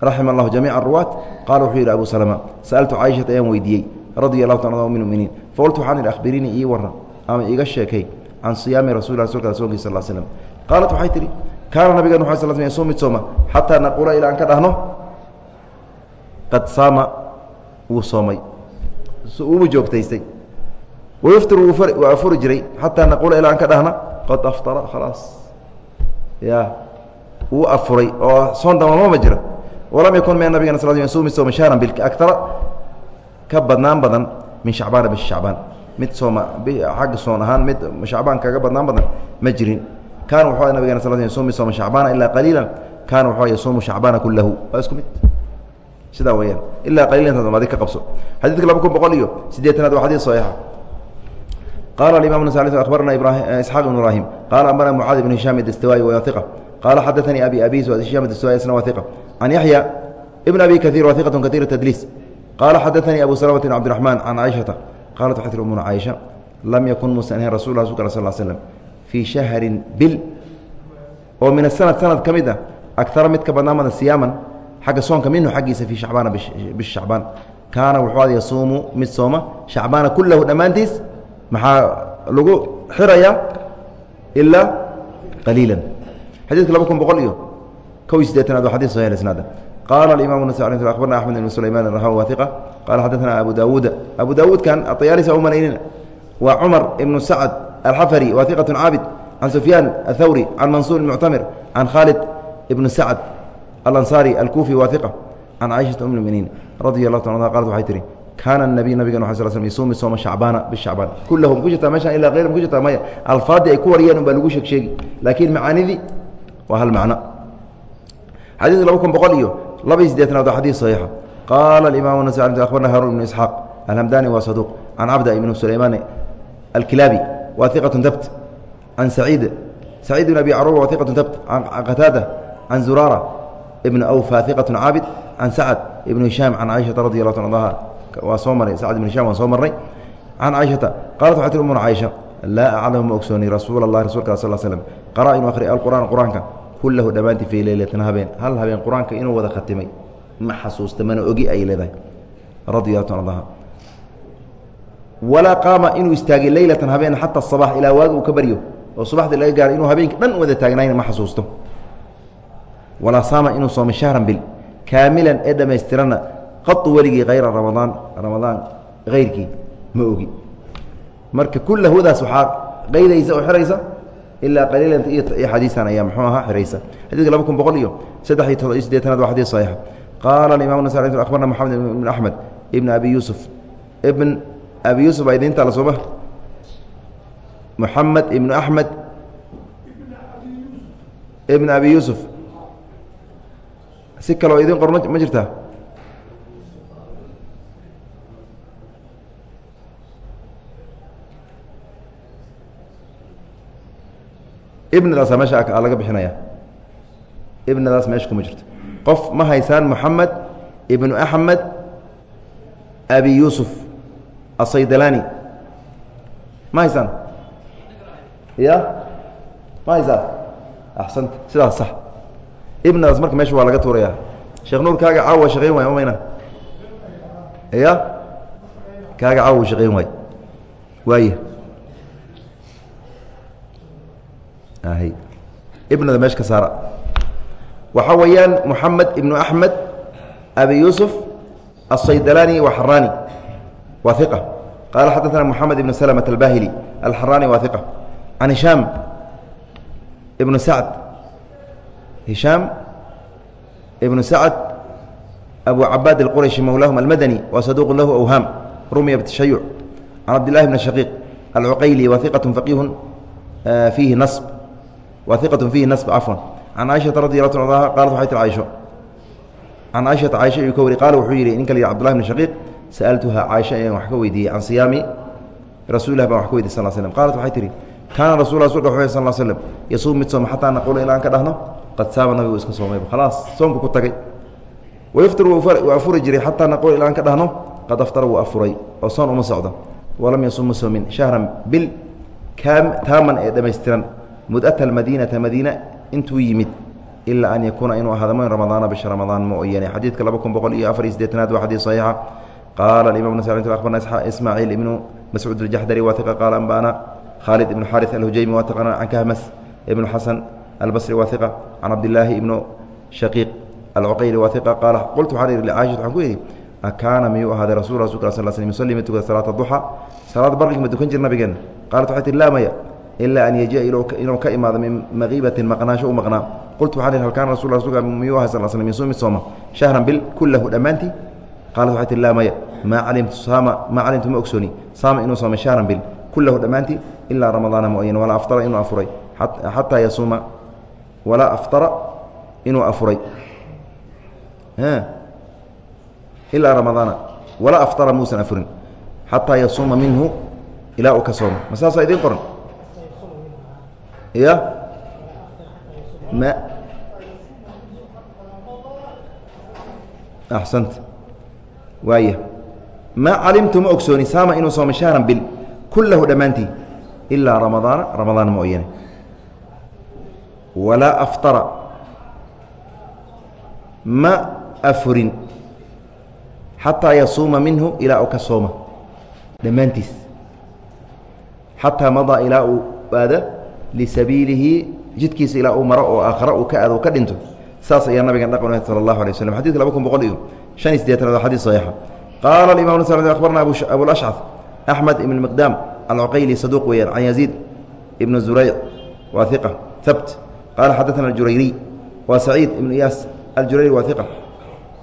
raxima اllahu jamiica aruwaat qala wuxuu yidhi abu salama sa'altu caaishata ayaan weydiiyey radia allahu ta min muminiin faqultu waxaan idhi akhbiriinii ii waran ama iiga sheekay can siyaami rasul rasulka rasulkiis sal slm qaalat waxay tihi kaana nabigan wa sl sum mid sooma xataa naquula ilaa aan ka dhahno qad saama wuu soomay. Uuba joogtaystay. Wayuftiru waa afuri jiray xataa naquula ilaa aan ka dhahna qad aftara khalaas. Ya wuu afuray oo soon damaamama jira. Walam yakun min nabigana sal yasuumi sooma shahran bil agtara ka badnaan badan min shacbaana bishi shacbaan. Mid sooma xagga soon ahaan mid shacbaan kaga badnaan badan ma jirin. Kaana wuxuu nabigana sal yasuumi sooma shacbaana ilaa qaliila kaana wuxuu yasuumu shacbaana kulahu waa isku mid. Sidaa weyaan ilaa qaliilantaad adi ka qabso. Xadiidka laba kun boqol iyo siddeetanaad waa xadiid saxiixa. Qala imam abarna isxaaq ibn ibrahim qala ambana mucaad ibn hishaam dastawaai wa iqa qala xadaanii abi abis hisham dastawaai isna wa iqa can yaxya ibn abi kaiir wa iqat kaiir tadliis qala xadaanii abu salamata bn cabdiraxmaan can caaishata qalat waxay tir umuna caaisha lam yakun musan ahayn rasul rasulka sal slm fii shahrin bil oo min asanad sanad ka mid a agara mid ka badnaa mada siyaaman xagga soonka minhu xaggiisa fii shacbaana bish shacbaan kaana wuxuu yasuumu mid sooma shacbaana kulahu dhammaantiis maxaa lagu xirayaa ilaa qaliila xadidka laba kun boqol iyo kow iyo sideetanaad waa xadis sahih isnaada qala aimam nas abarna axmed ibn sulayman rahaw wahiqa qala xadaثna abu dawuuda abu dawuudkan aطayaalisa u malaynina waa cumar ibnu sacd alxafari wahiqaة caabid can sufyaan athawri can mansuur muctamir can khaalid ibn sacd alansaari alkufi wahiqa can caaishaa um muminiin radi اlah ta a qalat waxay tihi kaana nabiy nabigan wa sl sl yasuumi sooma shacbaana bishacbaan kullahu ma ku jirtaa meeshaan ilaa hayr ma ku jirtaa maya alfaadii ay ku wariyeen un baa lagu sheeg sheegi laakiin macaanidii waa hal macno xadiidka laba kun boqol iyo laba iyo sideetanaad waa xadiid saxiixa qaala alimaam nas akhbarna haruun ibnu isxaaq alhamdani waa saduuq can cabda ibnu sulaymaan alkilaabi waa iqatun dabt can saciid saciid ibn abi caruba waa iqatun dabt can qataada can zuraara ibn awfa iqatun caabid can sacad ibnu hishaam can caaishata radi allah ta anha waa soo maray sacd ibn hisham waan soo marnay can caaishata qaalat waxay tir umuna caaisha laa aclamu ma ogsooni rasuula اllahi rasulka sal slm qara inuu akhriya alqur'aan qur'aanka kullahu dhammaantii fii habeen. Hal habeen qur'aanka inuu wada khatimay ma xasuusta mana ogi ay leedahay. Radi allahu ta anha walaa qaama inuu istaagay leylatan habeen xata sabax ilaa waaga uu ka baryo oo subaxdii laga gaaray inuu habeenka dhan wada taagnayna ma xasuusto. Walaa saama inuu soomay shahran bil kaamilan ee dhammaystiranna qau weligii hayra ramadaan ramadaan hayrkii ma ogi. Marka kulahwadaas waxaa qaydaysa oo xiraysa ilaa qaliilanta iyo xadiisan ayaa muxuu ahaa xiraysa. Xadidka laba kun boqol iyo saddex iyo todoba iyo sideetanaad waa xadis saxiixa qaala alimam nas akhbarna moxamed ibn axmed ibn abi yuusuf ibn abi yuusuf baa idiin taala sooma moxamed ibnu axmed ibn abi yuusuf si kaloo idin qor ma jirtaa ibnadaasa meesha laga bixinaya. Ibnadaas meesha kuma jirto. Qof ma haysaan moxamed ibnu axmed abi yuusuf asaydalani ma haysaan? Ya? Ma haysaan? Axsanta. Sidaas sax. Ibnadaas marka meesha waa laga tuuraya. Sheekh nuur kaaga caawa shaqayn waay mayna? Ya? Kaaga caawa shaqayn waay. Waaya ibnada meesha ka saara waxaa weeyaan moxamed ibnu axmed abi yuusuf aلsaydalani wa xarani waa iqa qaala xadaثna moxamed ibnu slmة albahili alxarani waa iqa can hishaam ibnu sacd hishaam ibnu sacd abu cabaad اlqurashi mowlaahum almadani wa saduuq lahu awhaam rumiya btashayuc can cabd bn shaqiiq alcuqayli wa iqaة faqiihu fiihi naصb wa iqat fiihi nasb cafwan can caaishata radi a anha qaalat waxay tir caaisho can caaishata caaisha ayuu ka wari qaala wuxuu yidhi ninka la yih cbdullahi bn shaqiiq sa'altuha caaisha ayaan wax ka weydiiyey can siyaami rasuulilah baan wax ka weydiy sal slm qaalat waxay tihi kaana rasul rasulka wuxuu sal l slm yasuum mid sooma xataa naquula ilaa aan ka dhahno qad saama nabigu iska soomayba khalaas soomku ku tagay. Wayuftir wuu afuri jiray xataa naquula ilaa aan ka dhahno qad aftara wuu afuray oo soon uma socdo. Walam yasum ma soomin shahran bil taaman ee dhammaystiran mudata madiinata madiina intuu yimid ilaa an yakuuna inuu ahaado min ramadaana bisha ramadaan mooyane xadiidka laba kun boqol iyo afar iyo sideetanaad waa xadiis saxiixa qaala imam nas abarna ismaaciil ibnu mascuud aljaxdari wahiqa qaala anba'ana khaalid ibnu xaris alhujaymi wahiqana can kahmas ibnu xasan albasri wahiqa can cabdillaahi ibnu shaqiiq alcuqayli wahiqa qaala qultu waxaan ihi licaishat waxaan ku yidhi akaana miyuu ahaaday rasul rasulka sal sl yusalli ma tukada salaata duxa salaad barqig ma tukan jir nabigeena qaalat waxay tihi laa maya ilaa an yejia inuu ka imaado min makiibatin maqnaasho u maqnaa qultu waxaan ihi hal rasul rasulka miyuu ahay sal slm yasuumi sooma shahran bil kullahu dhammaantii qaalat waxay tihi laa maya maa calimtu saama maa calimtu ma ogsooni saama inuu soomay shahran bil kullahu dhammaantii ilaa ramadaana mooyan walaa aftara inuu afuray xataa yasuuma walaa aftara inuu afuray ilaa ramadaana walaa aftara muusan afurin xataa yasuuma minhu ilaa uu ka soomo ma idiin qoran ma. Axsanta waaya maa calimtu ma ogsooni saama inuu soomay shahran bil kullahu dhammaantii ilaa ramadaana ramadaan mooyane walaa aftara. Ma afurin. Xataa yasuuma minhu ilaa uu ka sooma. Dhammaantiis. Xataa madaa ilaa uu aada lisabiilihi jidkiisa ilaa uu maro oo aakhara uu ka aado ka dhinto. Saas ayaa nabigan dhaqan sal allahu alay waslm xadidka laba kun boqol iyo shan iyo sideetanaad waa xadis saxiixa. Qaala aimam ns abarna abulashcad axmed ibn miqdaam alcuqayli saduuq weeyaan can yaziid ibn zurayc waa iqa habt qaala xadaana aljurayriy waa saciid ibn iyaas aljurayri waa iqa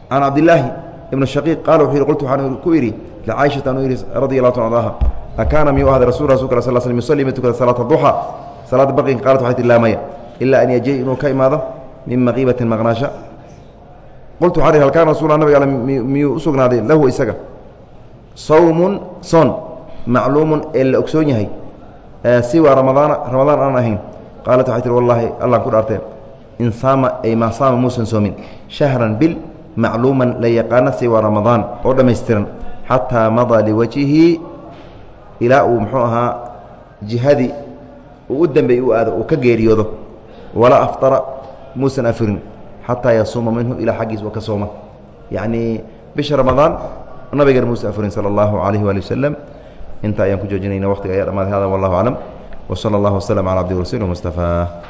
can cabdilaahi ibn shaqiiq qaala wuxuu yihi qultu waxaan ku idhi licaishata anu yidhi radi allahu ta anha akaana miyuu ahday rasul rasulka sal sl yusalli mid tukada salaata duxa salaada baqinka qaalat waxay tihi laamaya ilaa an yajiy inuu ka imaado min maqiibatin maqnaasha. Qultu waxaan ihi hal kaana rasul nabiga ale miyuu u sugnaaday lahu isaga. Sawmun soon macluumun ee la ogsoon yahay siwa ramadaana ramadaan aan ahayn. Qaalat waxay tihi wallaahi allaan ku dhaartee in saama ay maa saama muusan soomin. Shahran bil macluuman la yaqaana siwa ramadaan oo dhammaystiran. Xataa madaa liwajhihi ilaa uu muxuu ahaa jihadii uu u dambeey u aado uu ka geeriyoodo. Walaa aftara muusan afirin xataa yasuuma minhu ilaa xaggiis oo ka sooma yacnii bisha ramadaan nabigan muusan afirin sala allahu calayhi waali wasalam inta ayaan ku joojinayna waqtiga ayaa dhamaaday hada wallahu aclam wsala allahu waslm cala abdi rasuuli mustafaa